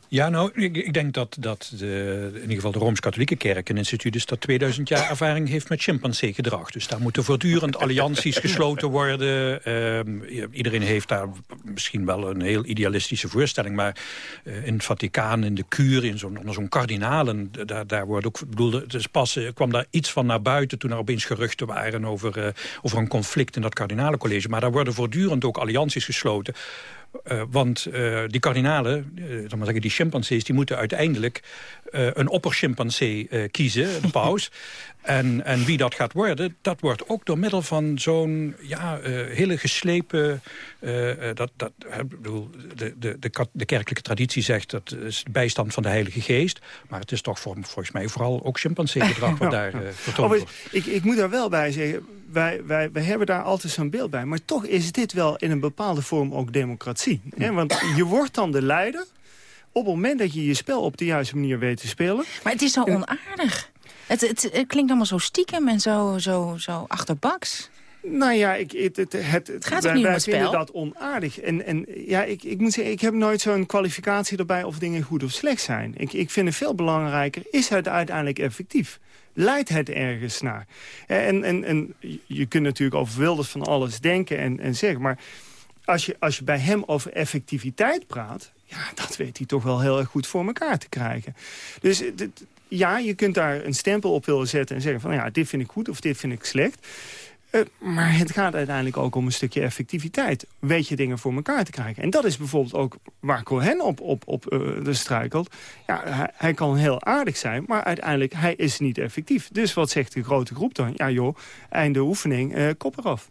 Ja, nou, ik, ik, denk dat, dat de, in ieder geval de Rooms-Katholieke Kerk een instituut is... dat 2000 jaar ervaring heeft met chimpansee-gedrag. Dus daar moeten voortdurend allianties gesloten worden. Uh, iedereen heeft daar misschien wel een heel idealistische voorstelling... maar uh, in het Vaticaan, in de Curie, in zo'n zo'n kardinalen... Daar, daar wordt ook, bedoel, dus pas uh, kwam daar iets van naar buiten... toen er opeens geruchten waren over, uh, over een conflict in dat kardinalencollege. Maar daar worden voortdurend ook allianties gesloten... Uh, want uh, die kardinalen, uh, maar zeggen, die chimpansees... die moeten uiteindelijk een opperchimpansee kiezen, de paus. En, en wie dat gaat worden, dat wordt ook door middel van zo'n ja, hele geslepen... dat, dat, bedoel, de, de, de, de, kerkelijke traditie zegt dat is de bijstand van de Heilige Geest. Maar het is toch voor, volgens mij vooral ook chimpansee-gedrag wat daar vertoond wordt. Ik, ik moet daar wel bij zeggen wij, wij, wij hebben daar altijd zo'n beeld bij. Maar toch is dit wel in een bepaalde vorm ook democratie. Hè? Want je wordt dan de leider op het moment dat je je spel op de juiste manier weet te spelen. Maar het is zo onaardig. Het, het, het, klinkt allemaal zo stiekem en zo, zo, zo achterbaks. Nou ja, ik, het, het, het, het gaat wij, het vinden dat onaardig. En, en ja, ik, ik moet zeggen, ik heb nooit zo'n kwalificatie erbij of dingen goed of slecht zijn. Ik, ik vind het veel belangrijker, is het uiteindelijk effectief? Leidt het ergens naar? En, en, en je kunt natuurlijk over Wilders van alles denken en, en zeggen... maar als je, als je bij hem over effectiviteit praat... ja, dat weet hij toch wel heel erg goed voor elkaar te krijgen. Dus ja, je kunt daar een stempel op willen zetten en zeggen van... ja, dit vind ik goed of dit vind ik slecht... Eh, maar het gaat uiteindelijk ook om een stukje effectiviteit. Weet je dingen voor elkaar te krijgen. En dat is bijvoorbeeld ook waar Cohen op, op, op uh, de struikelt. Ja, hij, hij, kan heel aardig zijn, maar uiteindelijk hij is niet effectief. Dus wat zegt de grote groep dan? Ja joh, einde oefening, uh, kop eraf.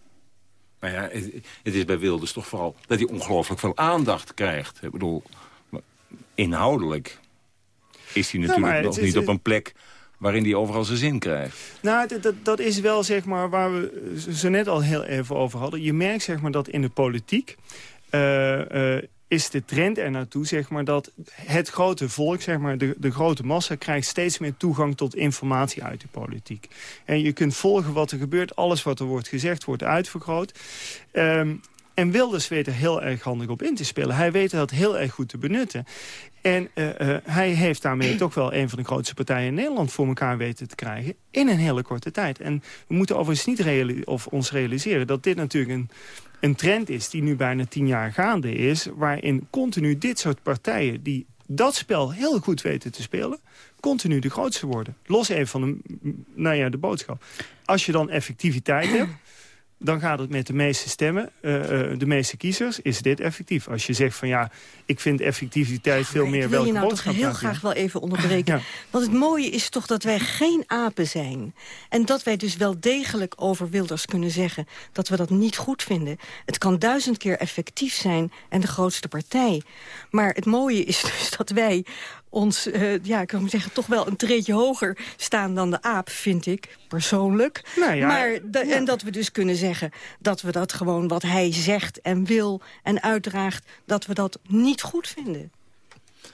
Maar ja, het, het, is bij Wilders toch vooral dat hij ongelooflijk veel aandacht krijgt. Ik bedoel, inhoudelijk is hij natuurlijk nog niet op een plek waarin hij overal zijn zin krijgt. Nou, dat, is wel zeg maar waar we ze net al heel even over hadden. Je merkt zeg maar dat in de politiek... Uh, uh, is de trend er naartoe zeg maar, dat het grote volk, zeg maar, de, de grote massa... krijgt steeds meer toegang tot informatie uit de politiek. En je kunt volgen wat er gebeurt. Alles wat er wordt gezegd wordt uitvergroot. Um, en Wilders weet er heel erg handig op in te spelen. Hij weet dat heel erg goed te benutten. En uh, uh, hij heeft daarmee toch wel een van de grootste partijen in Nederland voor elkaar weten te krijgen. In een hele korte tijd. En we moeten overigens niet of ons realiseren dat dit natuurlijk een, een trend is die nu bijna tien jaar gaande is. Waarin continu dit soort partijen die dat spel heel goed weten te spelen continu de grootste worden. Los even van de, nou ja, de boodschap. Als je dan effectiviteit hebt dan gaat het met de meeste stemmen, uh, uh, de meeste kiezers, is dit effectief. Als je zegt van ja, ik vind effectiviteit veel meer welke boodschap... Ik wil je nou toch heel graag wel even onderbreken. Want het mooie is toch dat wij geen apen zijn. En dat wij dus wel degelijk over Wilders kunnen zeggen... dat we dat niet goed vinden. Het kan duizend keer effectief zijn en de grootste partij. Maar het mooie is dus dat wij ons, uh, ja, ik kan zeggen, toch wel een treetje hoger staan dan de aap, vind ik, persoonlijk. Nou ja, maar En dat we dus kunnen zeggen dat we dat gewoon wat hij zegt en wil en uitdraagt, dat we dat niet goed vinden.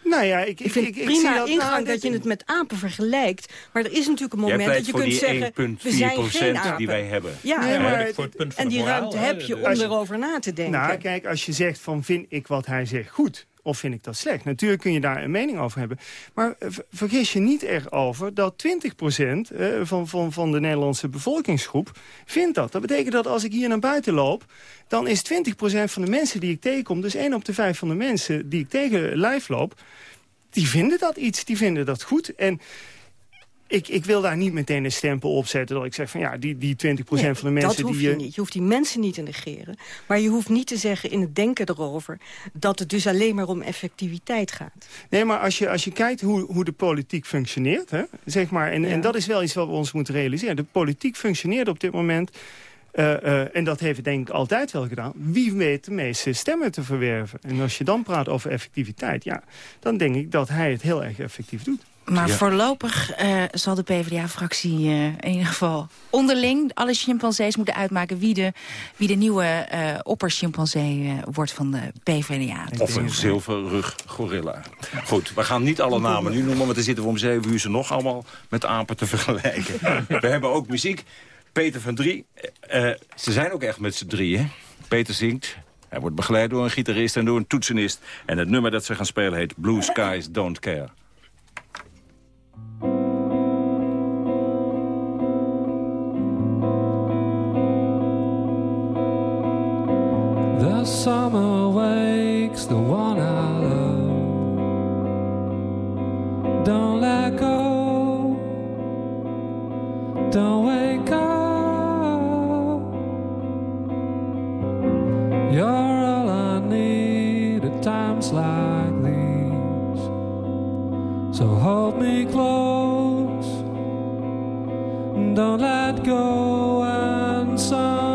Nou ja, ik, ik vind ik, ik, prima dat, ingang nou, dat je het met apen vergelijkt. Maar er is natuurlijk een moment dat je kunt zeggen... we zijn geen apen. die wij hebben. Ja, maar, en die ruimte heb je om erover na te denken. Nou, kijk, als je zegt van vind ik wat hij zegt goed... Of vind ik dat slecht? Natuurlijk kun je daar een mening over hebben. Maar vergis je niet erover dat 20% eh, van, van, van de Nederlandse bevolkingsgroep vindt dat. Dat betekent dat als ik hier naar buiten loop... dan is 20% van de mensen die ik tegenkom... dus 1 op de 5 van de mensen die ik tegen lijf loop... die vinden dat iets, die vinden dat goed. En ik, ik wil daar niet meteen een stempel op zetten... dat ik zeg van ja, die, die 20% van de mensen... dat hoef die, je niet. Je hoeft die mensen niet te negeren. Maar je hoeft niet te zeggen in het denken erover... dat het dus alleen maar om effectiviteit gaat. Nee, maar als je, als je kijkt hoe, hoe de politiek functioneert... Hè, zeg maar, en, en dat is wel iets wat we ons moeten realiseren. De politiek functioneert op dit moment... Uh, uh, en dat heeft het denk ik altijd wel gedaan. Wie weet de meeste stemmen te verwerven. En als je dan praat over effectiviteit... ja, dan denk ik dat hij het heel erg effectief doet. Maar voorlopig uh, zal de PvdA-fractie uh, in ieder geval onderling... alle chimpansees moeten uitmaken wie de, wie de nieuwe uh, opperchimpansee wordt van de PvdA. Of een zilverrug gorilla. Goed, we gaan niet alle namen nu noemen... want dan zitten we om zeven uur ze nog allemaal met apen te vergelijken. we hebben ook muziek. Peter van Drie, ze zijn ook echt met z'n drieën. Peter zingt, hij wordt begeleid door een gitarist en door een toetsenist. En het nummer dat ze gaan spelen heet Blue Skies Don't Care. The summer wakes the one I love. Don't let go. Don't wake up. You're all I need at times like these. So hold me close. Don't let go and something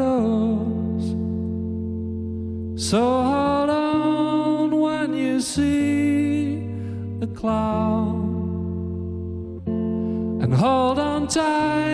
us. So hold on when you see a cloud. And hold on tight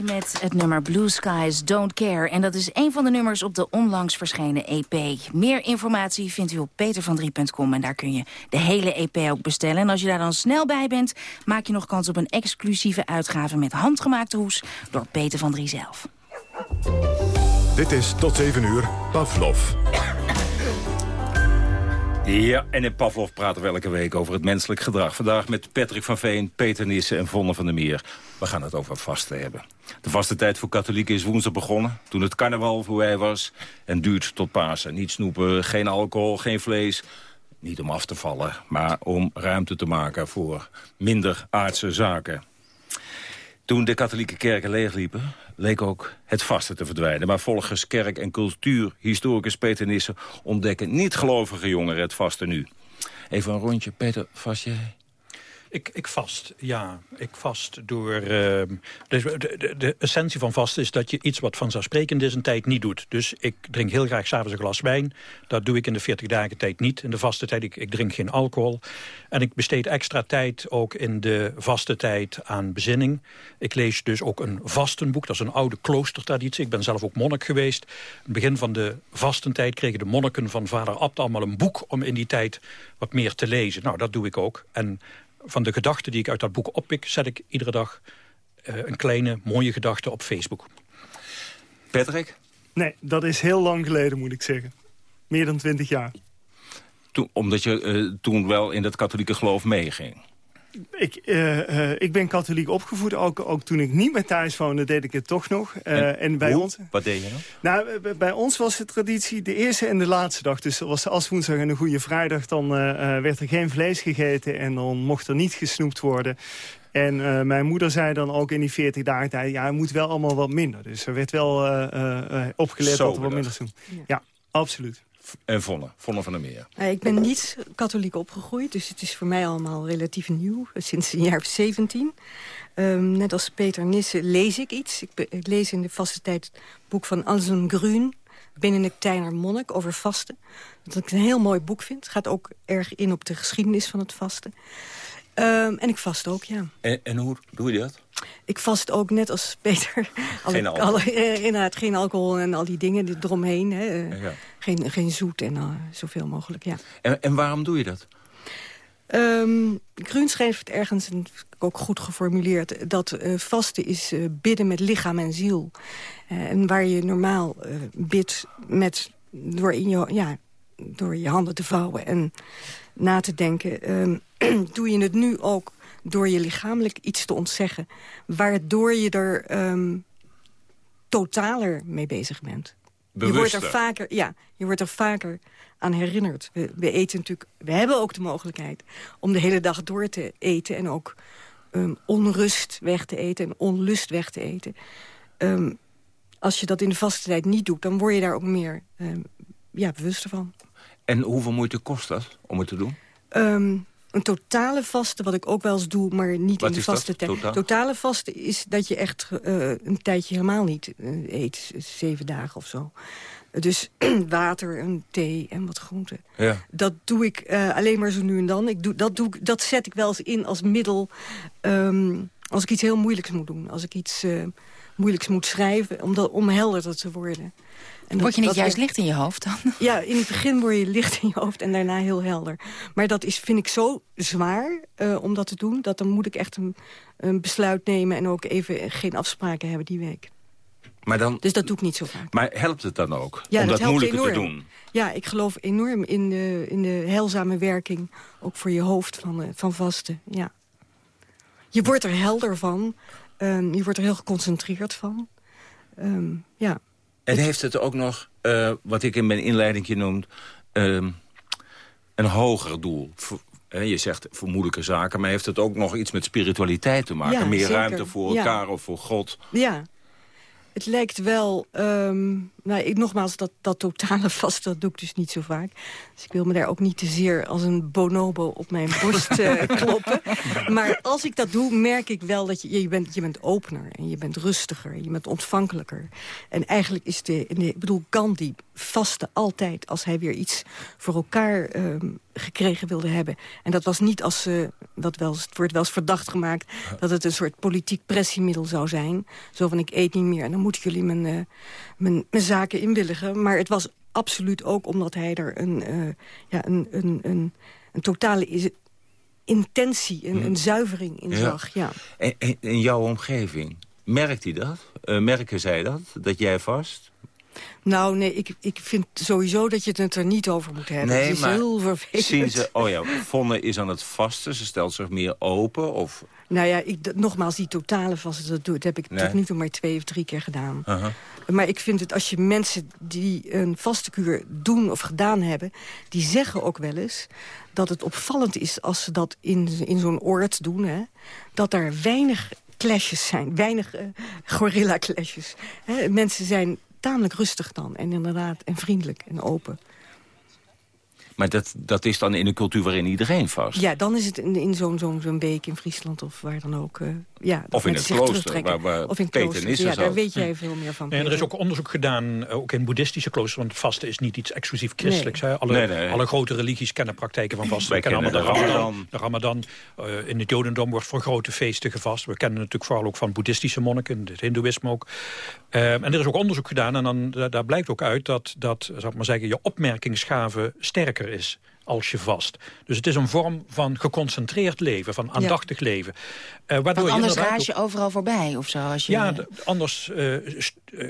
met het nummer Blue Skies Don't Care. En dat is een van de nummers op de onlangs verschenen EP. Meer informatie vindt u op petervandrie.com en daar kun je de hele EP ook bestellen. En als je daar dan snel bij bent, maak je nog kans op een exclusieve uitgave met handgemaakte hoes door Peter van Drie zelf. Dit is tot 7 uur Pavlov. Ja, en in Pavlov praten we elke week over het menselijk gedrag. Vandaag met Patrick van Veen, Peter Nissen en Vonne van der Meer. We gaan het over vasten hebben. De vaste tijd voor katholieken is woensdag begonnen. Toen het carnaval voorbij was. En duurt tot Pasen. Niet snoepen, geen alcohol, geen vlees. Niet om af te vallen, maar om ruimte te maken voor minder aardse zaken. Toen de katholieke kerken leegliepen, leek ook het vaste te verdwijnen. Maar volgens kerk- en cultuurhistoricus Peter Nissen... ontdekken niet-gelovige jongeren het vaste nu. Even een rondje. Peter, vast jij? Ik, ik vast, ja. Ik vast door... Uh, de, de, de, essentie van vast is dat je iets wat vanzelfsprekend is een tijd niet doet. Dus ik drink heel graag s'avonds een glas wijn. Dat doe ik in de 40 dagen tijd niet. In de vaste tijd, ik, ik drink geen alcohol. En ik besteed extra tijd ook in de vaste tijd aan bezinning. Ik lees dus ook een vastenboek. Dat is een oude kloostertraditie. Ik ben zelf ook monnik geweest. In het begin van de vastentijd kregen de monniken van vader Abt allemaal een boek... om in die tijd wat meer te lezen. Nou, dat doe ik ook. En van de gedachten die ik uit dat boek oppik... zet ik iedere dag uh, een kleine, mooie gedachte op Facebook. Patrick? Nee, dat is heel lang geleden, moet ik zeggen. Meer dan twintig jaar. Toen, omdat je uh, toen wel in dat katholieke geloof meeging? Ik, uh, uh, ik ben katholiek opgevoed. Ook, ook toen ik niet meer thuis woonde, deed ik het toch nog. Uh, en, en, bij hoe? ons. Wat deed je dan? Nou, bij ons was de traditie de eerste en de laatste dag. Dus dat was als woensdag en een goede vrijdag. Dan werd er geen vlees gegeten en dan mocht er niet gesnoept worden. En mijn moeder zei dan ook in die 40 dagen tijd... ja, het moet wel allemaal wat minder. Dus er werd wel opgelet dat er wat minder doen. Ja. ja, absoluut. En Vonne, Vonne van der Meer. ik ben niet katholiek opgegroeid, dus het is voor mij allemaal relatief nieuw. Sinds een jaar of 17. Um, net als Peter Nissen lees ik iets. Ik, lees in de vaste tijd het boek van Anselm Grün... Benedictijner monnik over vasten. Dat ik een heel mooi boek vind. Het gaat ook erg in op de geschiedenis van het vasten. Um, en ik vast ook, ja. En, en hoe doe je dat? Ik vast ook net als Peter. Geen alcohol. Alle, eh, inderdaad, geen alcohol en al die dingen eromheen. Hè. Uh, ja. geen, geen zoet en uh, zoveel mogelijk, ja. En, en waarom doe je dat? Um, Grun schrijft ergens, en ook goed geformuleerd... dat uh, vasten is uh, bidden met lichaam en ziel. Uh, en waar je normaal bidt met, door, in je, ja, door je handen te vouwen en na te denken... Um, doe je het nu ook door je lichamelijk iets te ontzeggen... waardoor je er um, totaler mee bezig bent. Bewuster. Je wordt er vaker, ja, je wordt er vaker aan herinnerd. We, we, eten natuurlijk, we hebben ook de mogelijkheid om de hele dag door te eten... en ook um, onrust weg te eten en onlust weg te eten. Um, als je dat in de vaste tijd niet doet, dan word je daar ook meer um, ja, bewuster van. En hoeveel moeite kost dat om het te doen? een totale vaste, wat ik ook wel eens doe, maar niet wat in de vaste tijd. Totaal? Totale vaste is dat je echt uh, een tijdje helemaal niet uh, eet. Zeven dagen of zo. Dus water, een thee en wat groenten. Ja. Dat doe ik uh, alleen maar zo nu en dan. Ik doe, dat, doe, dat zet ik wel eens in als middel... Um, als ik iets heel moeilijks moet doen. Als ik iets moeilijks moet schrijven, om, dat, om helderder te worden. En word je niet juist licht in je hoofd dan? Ja, in het begin word je licht in je hoofd en daarna heel helder. Maar dat is, vind ik zo zwaar uh, om dat te doen... dat dan moet ik echt een, een, besluit nemen... en ook even geen afspraken hebben die week. Maar dan, dus dat doe ik niet zo vaak. Maar helpt het dan ook? Ja, om dat, dat, moeilijker enorm. te doen? Ja, ik geloof enorm in de, in de heilzame werking... ook voor je hoofd van, uh, van vasten, ja. Je wordt er helder van. Um, je wordt er heel geconcentreerd van. Um, ja. En heeft het ook nog, uh, wat ik in mijn inleiding noem... Um, een hoger doel? Je zegt voor moeilijke zaken, maar heeft het ook nog iets met spiritualiteit te maken? Ja, Meer zeker. ruimte voor ja. elkaar of voor God? Ja. Het lijkt wel... Um, nou, ik, nogmaals, dat, dat totale vast, dat doe ik dus niet zo vaak. Dus ik wil me daar ook niet te zeer als een bonobo op mijn borst uh, kloppen. Maar als ik dat doe, merk ik wel dat je, je, bent, je bent opener. En je bent rustiger, je bent ontvankelijker. En eigenlijk is de... de ik bedoel, Gandhi vastte altijd als hij weer iets voor elkaar um, gekregen wilde hebben. En dat was niet als... Uh, dat wel, het wordt wel eens verdacht gemaakt... dat het een soort politiek pressiemiddel zou zijn. Zo van, ik eet niet meer en dan moeten jullie mijn, uh, mijn, mijn zaken inwilligen. Maar het was absoluut ook omdat hij er een, uh, ja, een, een, een, een totale intentie, een, een zuivering in zag. Ja. En, en in jouw omgeving, merkt hij dat? Uh, merken zij dat, dat jij vast? Nou, nee, ik, ik vind sowieso dat je het er niet over moet hebben. Nee, het is maar heel vervelend. zien ze... Oh ja, Vonne is aan het vasten. Ze stelt zich meer open. Of... Nou ja, ik, nogmaals, die totale vasten, dat, doe, dat heb ik Nee. tot nu toe maar twee of drie keer gedaan. Aha. Maar ik vind het, als je mensen die een vaste kuur doen of gedaan hebben... die zeggen ook wel eens dat het opvallend is als ze dat in, in zo'n oord doen... Hè, dat er weinig clashes zijn, weinig eh, gorilla-clashes. Hè, Mensen zijn tamelijk rustig dan en inderdaad en vriendelijk en open. Maar dat, dat is dan in een cultuur waarin iedereen vast. Ja, dan is het in, in zo'n zo'n zo'n beek in Friesland of waar dan ook. eh, ja, dat Of in het klooster, waar- waar of in kloosters. Ja, daar weet jij veel meer van. Nee, en er is ook onderzoek gedaan, eh, ook in boeddhistische kloosters... want vasten is niet iets exclusief christelijks. Nee. Hè? Alle, Nee, nee. alle grote religies kennen praktijken van vasten. Wij We kennen kennen allemaal de de Ramadan. Ramadan. De Ramadan. Eh, in het jodendom wordt voor grote feesten gevast. We kennen natuurlijk vooral ook van boeddhistische monniken, het hindoeïsme ook. En er is ook onderzoek gedaan en dan, da- daar blijkt ook uit... dat, dat zal ik maar zeggen, je opmerkingsgave sterker is als je vast. Dus het is een vorm van geconcentreerd leven, van aandachtig leven. Eh, waardoor Want je anders inderdaad raas je overal voorbij of zo. Als je, ja, anders eh, eh,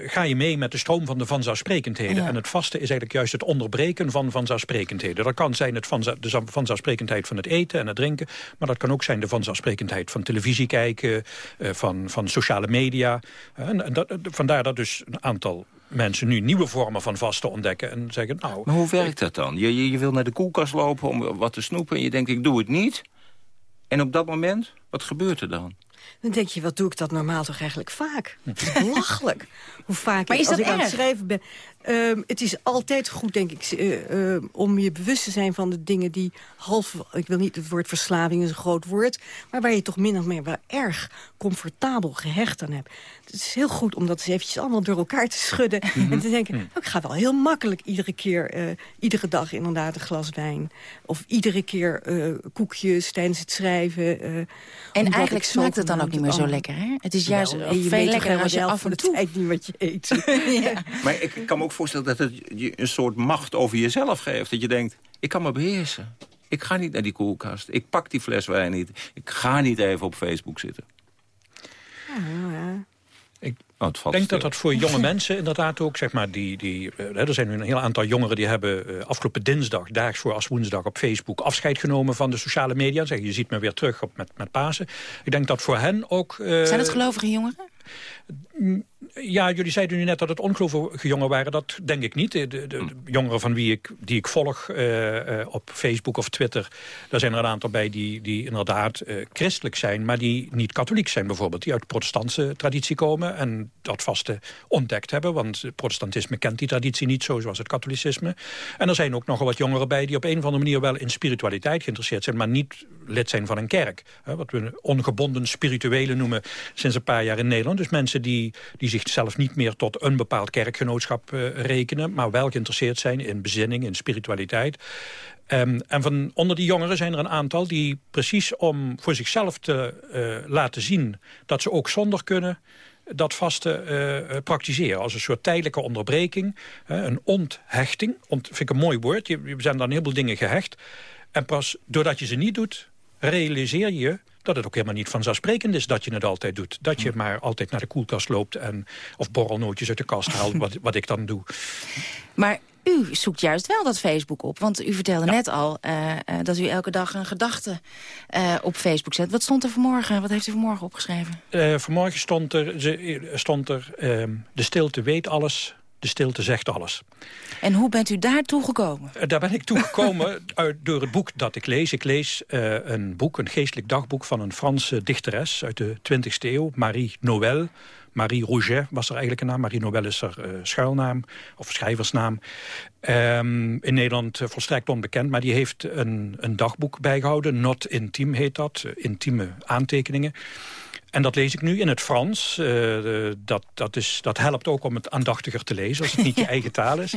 ga je mee met de stroom van de vanzelfsprekendheden. Ja. En het vasten is eigenlijk juist het onderbreken van vanzelfsprekendheden. Dat kan zijn het vanze- de vanzelfsprekendheid van het eten en het drinken. Maar dat kan ook zijn de vanzelfsprekendheid van televisie kijken, van, van sociale media. En, en dat, vandaar dat dus een aantal mensen nu nieuwe vormen van vasten ontdekken. En zeggen, nou... Maar hoe werkt dat dan? Je, je, je wil naar de koelkast lopen om wat te snoepen... en je denkt, ik doe het niet. En op dat moment, wat gebeurt er dan? Dan denk je, wat doe ik dat normaal toch eigenlijk vaak? Belachelijk. Hoe vaak Maar ik, is als dat ik aan het schrijven ben... Ehm, het is altijd goed, denk ik, eh, eh, om je bewust te zijn van de dingen die half... Ik wil niet, het woord verslaving is een groot woord... maar waar je toch min of meer wel erg comfortabel gehecht aan hebt. Het is heel goed om dat eens eventjes allemaal door elkaar te schudden... en te denken, oh, ik ga wel heel makkelijk iedere keer... eh, iedere dag inderdaad een glas wijn. Of iedere keer eh, koekjes tijdens het schrijven. eh, en eigenlijk smaakt het dan ook niet meer zo lekker, hè? Het is juist veel lekkerder als je af van en toe... niet wat je eet. ja. Maar ik kan me ook voorstellen dat het je een soort macht over jezelf geeft. Dat je denkt, ik kan me beheersen. Ik ga niet naar die koelkast. Ik pak die fles wijn niet. Ik ga niet even op Facebook zitten. Ik Oh, denk dat stil. dat voor jonge mensen inderdaad ook, zeg maar, die, die, eh, er zijn nu een heel aantal jongeren die hebben eh, afgelopen dinsdag, daags voor als woensdag op Facebook, afscheid genomen van de sociale media. Zeggen, je ziet me weer terug op, met, met Pasen. Ik denk dat voor hen ook... eh, Zijn het gelovige jongeren? Ja, jullie zeiden nu net dat het ongelovige jongeren waren. Dat denk ik niet. De, de, de jongeren van wie ik, die ik volg eh, eh, op Facebook of Twitter... daar zijn er een aantal bij die, die inderdaad eh, christelijk zijn... maar die niet katholiek zijn bijvoorbeeld. Die uit de protestantse traditie komen en dat vaste ontdekt hebben. Want het protestantisme kent die traditie niet zo zoals het katholicisme. En er zijn ook nogal wat jongeren bij die op een of andere manier... wel in spiritualiteit geïnteresseerd zijn... maar niet lid zijn van een kerk. Hè, wat we ongebonden spirituele noemen sinds een paar jaar in Nederland. Dus mensen die, zichzelf niet meer tot een bepaald kerkgenootschap eh, rekenen... maar wel geïnteresseerd zijn in bezinning, in spiritualiteit. Ehm, en van onder die jongeren zijn er een aantal die precies om voor zichzelf te eh, laten zien... dat ze ook zonder kunnen dat vaste eh, praktiseren. Als een soort tijdelijke onderbreking. een onthechting. Ont, vind ik een mooi woord. Je, je zijn dan heel veel dingen gehecht. En pas doordat je ze niet doet, realiseer je dat het ook helemaal niet vanzelfsprekend is dat je het altijd doet. Dat je maar altijd naar de koelkast loopt en, of borrelnootjes uit de kast haalt, wat, wat ik dan doe. Maar u zoekt juist wel dat Facebook op. Want u vertelde net al eh, eh, dat u elke dag een gedachte eh, op Facebook zet. Wat stond er vanmorgen? Wat heeft u vanmorgen opgeschreven? Vanmorgen stond er, ze, stond er ehm, de stilte weet alles, de stilte zegt alles. En hoe bent u daartoe gekomen? Eh, Daar ben ik toegekomen uit, door het boek dat ik lees. Ik lees eh, een boek, een geestelijk dagboek van een Franse dichteres uit de 20e eeuw, Marie Noël. Marie Rouget was er eigenlijk een naam. Marie Noël is haar eh, schuilnaam, of schrijversnaam. Ehm, in Nederland volstrekt onbekend, maar die heeft een, een dagboek bijgehouden. Not intiem heet dat, intieme aantekeningen. En dat lees ik nu in het Frans. Eh, de- dat, dat, is, dat helpt ook om het aandachtiger te lezen, als het niet je eigen taal is.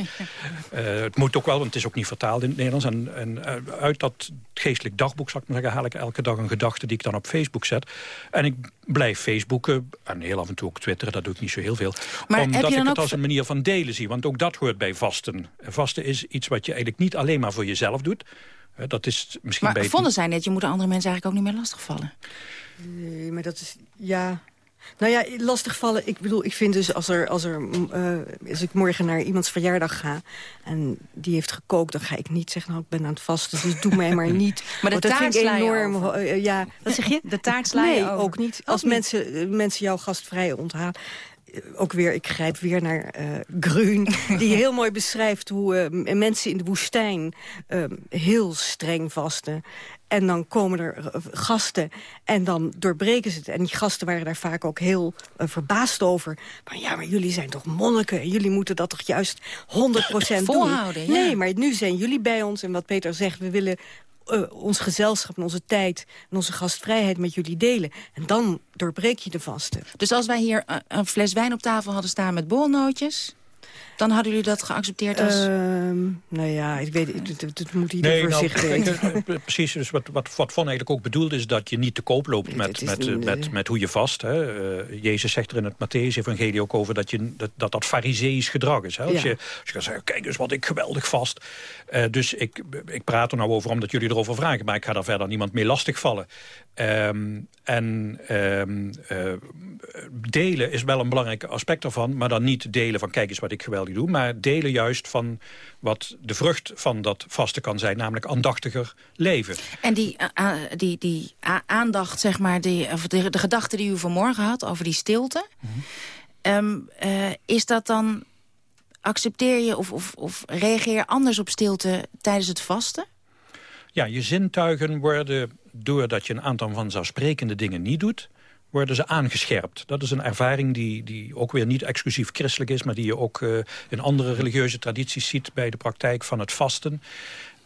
Eh, het moet ook wel, want het is ook niet vertaald in het Nederlands. En, en eh, uit dat geestelijk dagboek, zal ik maar zeggen... haal ik elke dag een gedachte die ik dan op Facebook zet. En ik blijf Facebooken, en heel af en toe ook twitteren, dat doe ik niet zo heel veel. Maar omdat ik het ook als een manier van delen zie. Want ook dat hoort bij vasten. Vasten is iets wat je eigenlijk niet alleen maar voor jezelf doet. Dat is misschien Maar beter. vonden zij net, je moet de andere mensen eigenlijk ook niet meer lastigvallen. Nee, maar dat is... Ja... Nou ja, lastigvallen. Ik bedoel, ik vind dus als, er, als, er, uh, als ik morgen naar iemands verjaardag ga... en die heeft gekookt, dan ga ik niet zeggen... nou, ik ben aan het vasten, dus doe mij maar niet. maar de taart vind ik enorm... Uh, ja, wat zeg je? De taart sla Nee, ook niet. Als Mensen, mensen jou gastvrij onthalen ook weer, ik grijp weer naar uh, Grun... die heel mooi beschrijft hoe uh, mensen in de woestijn uh, heel streng vasten. En dan komen er gasten en dan doorbreken ze het. En die gasten waren daar vaak ook heel verbaasd over. Maar ja, maar jullie zijn toch monniken? En jullie moeten dat toch juist 100% Volhouden, doen? Nee, maar nu zijn jullie bij ons. En wat Peter zegt, we willen uh, ons gezelschap en onze tijd en onze gastvrijheid met jullie delen. En dan doorbreek je de vaste. Dus als wij hier een fles wijn op tafel hadden staan met bolnootjes... Dan hadden jullie dat geaccepteerd als... Uh, nou ja, ik weet, het, het, moet ieder nee, voor nou, zich weten. Precies, dus wat, wat, wat Von eigenlijk ook bedoelt... is dat je niet te koop loopt met, met, met, met, met, hoe je vast. Hè. Uh, Jezus zegt er in het Matthäus-evangelie ook over... dat je, dat, dat, dat gedrag is. Hè. Als, je, als je gaat zeggen, kijk eens wat ik geweldig vast. Uh, dus ik, ik praat er nou over omdat jullie erover vragen... maar ik ga daar verder niemand mee lastigvallen. Um, en um, uh, delen is wel een belangrijk aspect ervan... maar dan niet delen van kijk eens wat ik geweldig doe... maar delen juist van wat de vrucht van dat vaste kan zijn... namelijk aandachtiger leven. En die, uh, die, die aandacht, zeg maar, die, of de, de gedachte die u vanmorgen had over die stilte... Mm -hmm. um, is dat dan... accepteer je of, of, of reageer je anders op stilte tijdens het vasten? Ja, je zintuigen worden doordat je een aantal vanzelfsprekende dingen niet doet worden ze aangescherpt. Dat is een ervaring die, die ook weer niet exclusief christelijk is... maar die je ook uh, in andere religieuze tradities ziet... bij de praktijk van het vasten.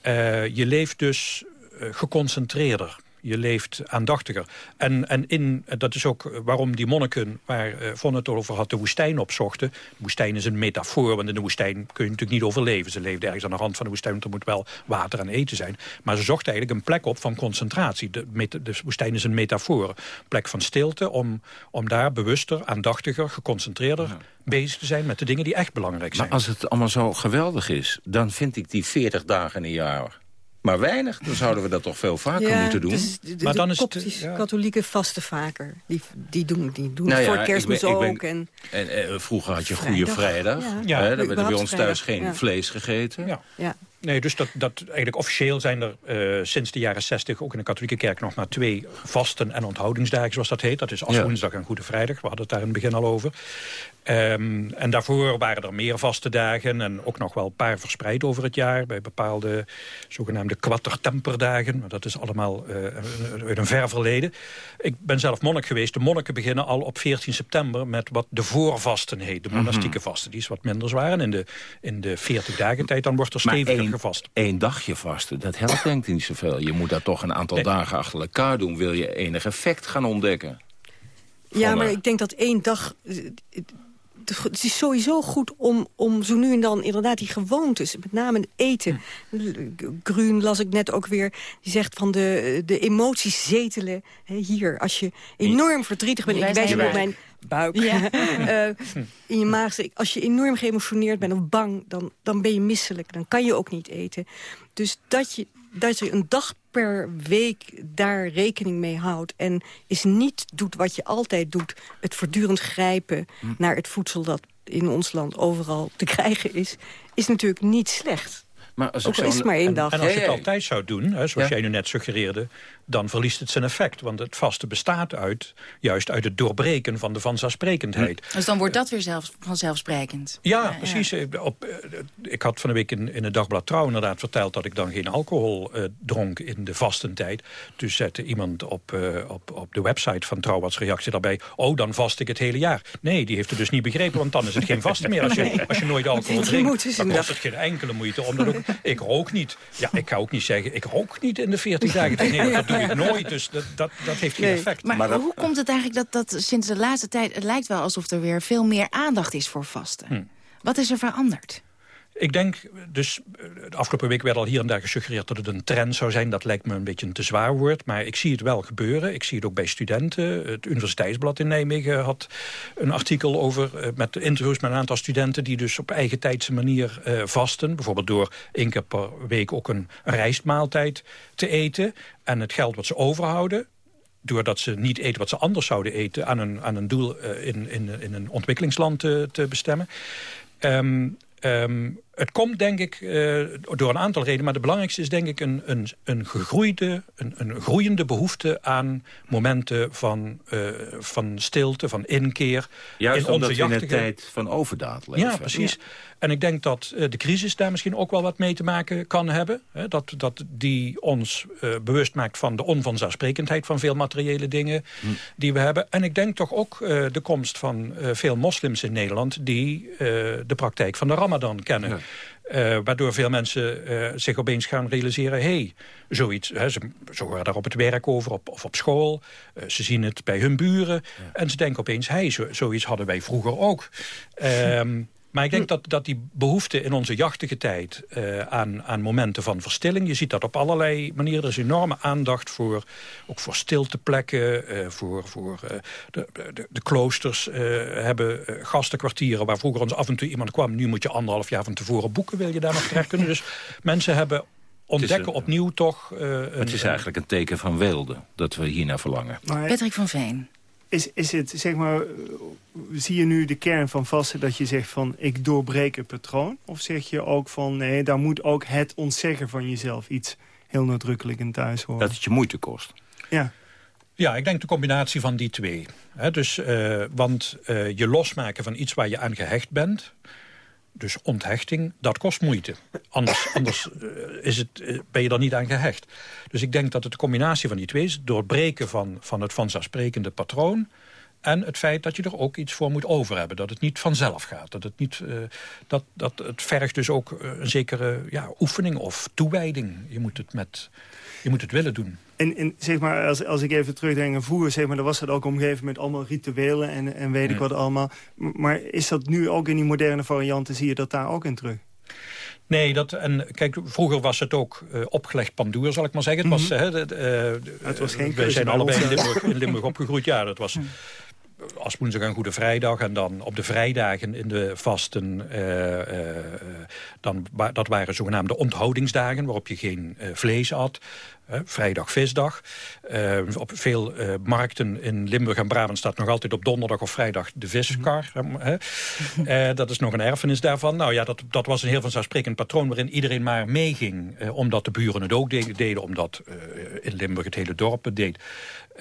Uh, je leeft dus uh, geconcentreerder. Je leeft aandachtiger. En, en in, dat is ook waarom die monniken, waar uh, Von het over had, de woestijn opzochten. De woestijn is een metafoor, want in de woestijn kun je natuurlijk niet overleven. Ze leefden ergens aan de rand van de woestijn, want er moet wel water en eten zijn. Maar ze zochten eigenlijk een plek op van concentratie. De, de woestijn is een metafoor. Een plek van stilte, om, om daar bewuster, aandachtiger, geconcentreerder... bezig te zijn met de dingen die echt belangrijk zijn. Maar als het allemaal zo geweldig is, dan vind ik die 40 dagen in een jaar maar weinig. Dan zouden we dat toch veel vaker moeten doen. Dus de, maar dan is het, ja. katholieken vasten vaker. Die, die doen, die doen nou ja, voor kerstmis ook. en, en, en, vroeger had je Goede Vrijdag. Ja. Hè, dan werd er bij ons thuis geen vlees gegeten. Ja. Ja. Nee, dus dat, dat eigenlijk officieel zijn er uh, sinds de jaren 60 ook in de katholieke kerk nog maar twee vasten en onthoudingsdagen, zoals dat heet. Dat is Aswoensdag en Goede Vrijdag. We hadden het daar in het begin al over. Um, en daarvoor waren er meer vaste dagen en ook nog wel een paar verspreid over het jaar bij bepaalde zogenaamde kwattertemperdagen. Maar dat is allemaal uh, uit een ver verleden. Ik ben zelf monnik geweest. De monniken beginnen al op 14 september met wat de voorvasten heet. De mhm. monastieke vasten. Die is wat minder zwaar. En in de, in de 40 dagen tijd dan wordt er steviger gevast. Eén dagje vasten, dat helpt denk ik niet zoveel. Je moet dat toch een aantal dagen achter elkaar doen. Wil je enig effect gaan ontdekken? Ja, maar ik denk dat één dag het is sowieso goed om, om zo nu en dan inderdaad die gewoontes, met name eten. Grun las ik net ook weer, die zegt van de, de emoties zetelen hier. Als je enorm verdrietig bent, ik wijs op mijn buik, ja. uh, in je maag. Als je enorm geëmotioneerd bent of bang, dan, dan ben je misselijk. Dan kan je ook niet eten. Dus dat je, dat je een dag per week daar rekening mee houdt... en is niet doet wat je altijd doet, het voortdurend grijpen... Hm. naar het voedsel dat in ons land overal te krijgen is... is natuurlijk niet slecht. Maar als Ook is het maar één dag. En, als je het altijd zou doen, hè, zoals jij nu net suggereerde dan verliest het zijn effect. Want het vaste bestaat uit, juist uit het doorbreken van de vanzelfsprekendheid. Dus dan wordt dat weer zelf, vanzelfsprekend? Ja, precies. Op, eh, ik had van de week in, in het Dagblad Trouw inderdaad verteld... dat ik dan geen alcohol uh, dronk in de vastentijd. Dus zette iemand op, uh, op, op de website van Trouw als reactie daarbij... oh, dan vast ik het hele jaar. Nee, die heeft het dus niet begrepen, want dan is het geen vaste meer. Als je, als je nooit alcohol drinkt, dan kost het geen enkele moeite. Omdat ook, ik rook niet. Ja, ik ga ook niet zeggen, ik rook niet in de 40 dagen. Nee, dat doe nooit, dus dat, dat, dat heeft geen effect. Maar, hoe komt het eigenlijk dat, dat sinds de laatste tijd... het lijkt wel alsof er weer veel meer aandacht is voor vasten. Hm. Wat is er veranderd? Ik denk, dus de afgelopen week werd al hier en daar gesuggereerd dat het een trend zou zijn. Dat lijkt me een beetje een te zwaar woord. Maar ik zie het wel gebeuren. Ik zie het ook bij studenten. Het Universiteitsblad in Nijmegen had een artikel over... Eh, met interviews met een aantal studenten die dus op eigen tijdse manier uh, vasten. Bijvoorbeeld door één keer per week ook een rijstmaaltijd te eten. En het geld wat ze overhouden doordat ze niet eten wat ze anders zouden eten... aan een, aan een doel in, in, in een ontwikkelingsland te, te bestemmen. Um, het komt denk ik uh, door een aantal redenen. Maar de belangrijkste is denk ik een, een, een, gegroeide, een, een groeiende behoefte aan momenten van, uh, van stilte, van inkeer. Juist in onze we in een tijd van overdaad leven. Ja, precies. Ja. En ik denk dat uh, de crisis daar misschien ook wel wat mee te maken kan hebben. Hè? Dat, dat die ons bewust maakt van de onvanzelfsprekendheid van veel materiële dingen hm. die we hebben. En ik denk toch ook de komst van veel moslims in Nederland die de praktijk van de ramadan kennen. Ja. Uh, waardoor veel mensen uh, zich opeens gaan realiseren... hé, hey, zoiets, hè, ze, ze horen daar op het werk over op, of op school. Uh, ze zien het bij hun buren. Ja. En ze denken opeens, hé, hey, zo, zoiets hadden wij vroeger ook. um, Maar ik denk dat, dat die behoefte in onze jachtige tijd uh, aan, aan momenten van verstilling... je ziet dat op allerlei manieren. Er is enorme aandacht voor, ook voor stilteplekken. Uh, voor, voor uh, de, de, de, kloosters hebben gastenkwartieren... waar vroeger ons af en toe iemand kwam. Nu moet je anderhalf jaar van tevoren boeken, wil je daar nog terecht kunnen. Dus mensen hebben ontdekken een, opnieuw toch... het is eigenlijk een teken van weelde dat we hier naar verlangen. Patrick van Veen. Is, is het, zeg maar, zie je nu de kern van vasten dat je zegt van ik doorbreek het patroon? Of zeg je ook van nee, daar moet ook het ontzeggen van jezelf iets heel nadrukkelijk in thuis horen? Dat het je moeite kost. Ja. Ja, ik denk de combinatie van die twee. He, dus, uh, want uh, je losmaken van iets waar je aan gehecht bent... Dus onthechting, dat kost moeite. Anders, anders uh, is het, ben je er niet aan gehecht. Dus ik denk dat het de combinatie van die twee is... doorbreken van, van het vanzelfsprekende patroon... En het feit dat je er ook iets voor moet over hebben. Dat het niet vanzelf gaat. Dat het, niet, uh, dat, dat het vergt dus ook een zekere ja, oefening of toewijding. Je moet het, met, je moet het willen doen. En, en zeg maar, als, als ik even terugdenk aan vroeger, zeg maar, dan was dat ook omgeven met allemaal rituelen en, en weet ik wat allemaal. Maar is dat nu ook in die moderne varianten, zie je dat daar ook in terug? Nee, dat, en kijk, vroeger was het ook uh, opgelegd pandoer, zal ik maar zeggen. Het was, mm -hmm. uh, het was geen wij zijn allebei in Limburg, in Limburg opgegroeid. Ja, dat was als woensdag een Goede Vrijdag... en dan op de vrijdagen in de vasten... Uh, uh, dan, dat waren zogenaamde onthoudingsdagen... waarop je geen uh, vlees at. vrijdag, visdag. op veel markten in Limburg en Brabant staat nog altijd op donderdag of vrijdag de viskar. dat is nog een erfenis daarvan. Nou ja, dat, dat was een heel vanzelfsprekend patroon... waarin iedereen maar meeging. omdat de buren het ook deden, deden omdat in Limburg het hele dorp het deed.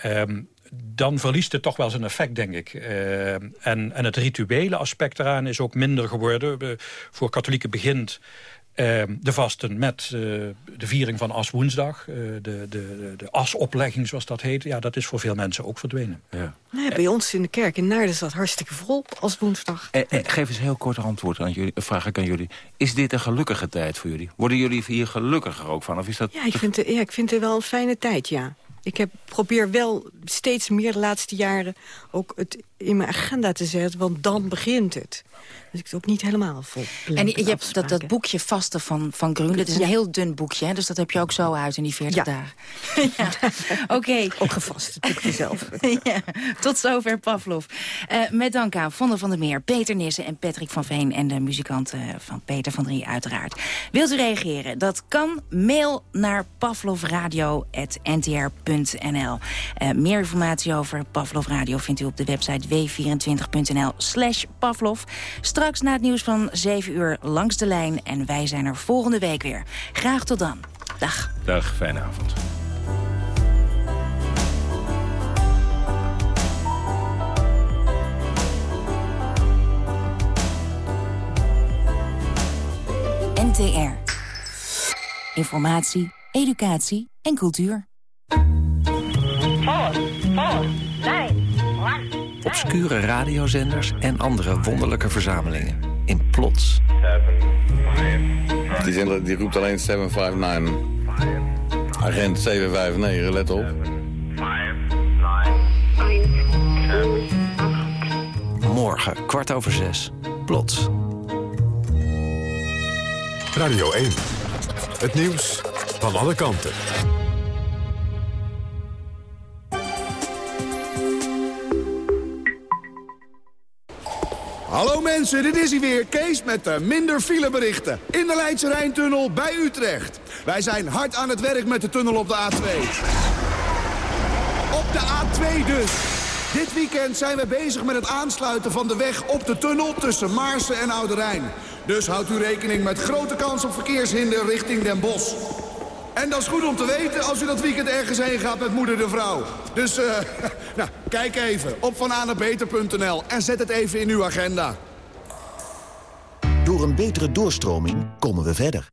Um, dan verliest het toch wel zijn effect, denk ik. Uh, en, en het rituele aspect eraan is ook minder geworden. Uh, voor katholieken begint uh, de vasten met uh, de viering van Aswoensdag. Uh, de, de, de, de asoplegging, zoals dat heet. Ja, dat is voor veel mensen ook verdwenen. Ja. Nee, bij ons in de kerk in Naarden is dat hartstikke vol als woensdag. Eh, eh, geef eens een heel kort antwoord aan jullie, vraag ik aan jullie. Is dit een gelukkige tijd voor jullie? Worden jullie hier gelukkiger ook van? Of is dat ja, ik vind, ja, ik vind het wel een fijne tijd, ja. Ik heb, probeer wel steeds meer de laatste jaren ook het in mijn agenda te zetten, want dan begint het. Dus ik het ook niet helemaal vol. En je hebt dat, dat boekje vaste van, van Groen. Dat is een heel dun boekje, hè? dus dat heb je ook zo uit in die 40 ja. dagen. ja. Oké. Okay. Ook gevast, het boekje zelf. ja. Tot zover Pavlov. Uh, met dank aan Vonne van der Meer, Peter Nissen en Patrick van Veen... en de muzikanten van Peter van Drie uiteraard. Wilt u reageren? Dat kan. Mail naar pavlovradio.ntr.nl. Uh, meer informatie over Pavlov Radio vindt u op de website w24.nl slash Pavlov. Straks na het nieuws van 7 uur langs de lijn. En wij zijn er volgende week weer. Graag tot dan. Dag. Dag, fijne avond. NTR. Informatie, educatie en cultuur. Nine, one obscure radiozenders en andere wonderlijke verzamelingen. In Plots. Die, zender, die roept alleen 759. Agent 759, let op. Morgen, kwart over zes. Plots. Radio 1. Het nieuws van alle kanten. Hallo mensen, dit is hij weer, Kees met de minder fileberichten. In de Leidse Rijntunnel bij Utrecht. Wij zijn hard aan het werk met de tunnel op de A2. Op de A2 dus. Dit weekend zijn we bezig met het aansluiten van de weg op de tunnel tussen Maarsen en Oude Rijn. Dus houdt u rekening met grote kans op verkeershinder richting Den Bosch. En dat is goed om te weten als u dat weekend ergens heen gaat met moeder de vrouw. Dus, eh, nou, kijk even op vananabeter.nl en zet het even in uw agenda. Door een betere doorstroming komen we verder.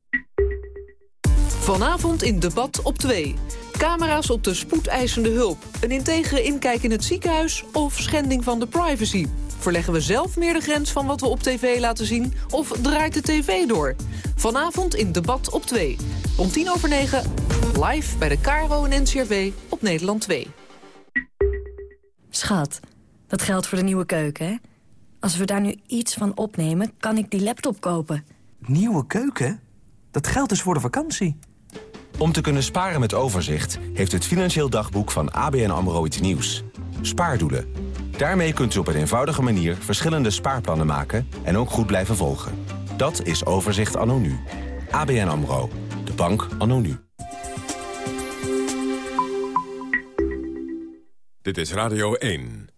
Vanavond in debat op 2. Camera's op de spoedeisende hulp. Een integere inkijk in het ziekenhuis of schending van de privacy. Verleggen we zelf meer de grens van wat we op tv laten zien... of draait de tv door? Vanavond in debat op 2. Om tien over negen, live bij de Caro en NCRV op Nederland 2. Schat, dat geldt voor de nieuwe keuken, hè? Als we daar nu iets van opnemen, kan ik die laptop kopen. Nieuwe keuken? Dat geldt dus voor de vakantie. Om te kunnen sparen met overzicht... heeft het Financieel Dagboek van ABN AMRO iets nieuws. Spaardoelen. Daarmee kunt u op een eenvoudige manier verschillende spaarplannen maken... en ook goed blijven volgen. Dat is Overzicht anno nu. ABN AMRO. De bank anno nu. Dit is Radio 1.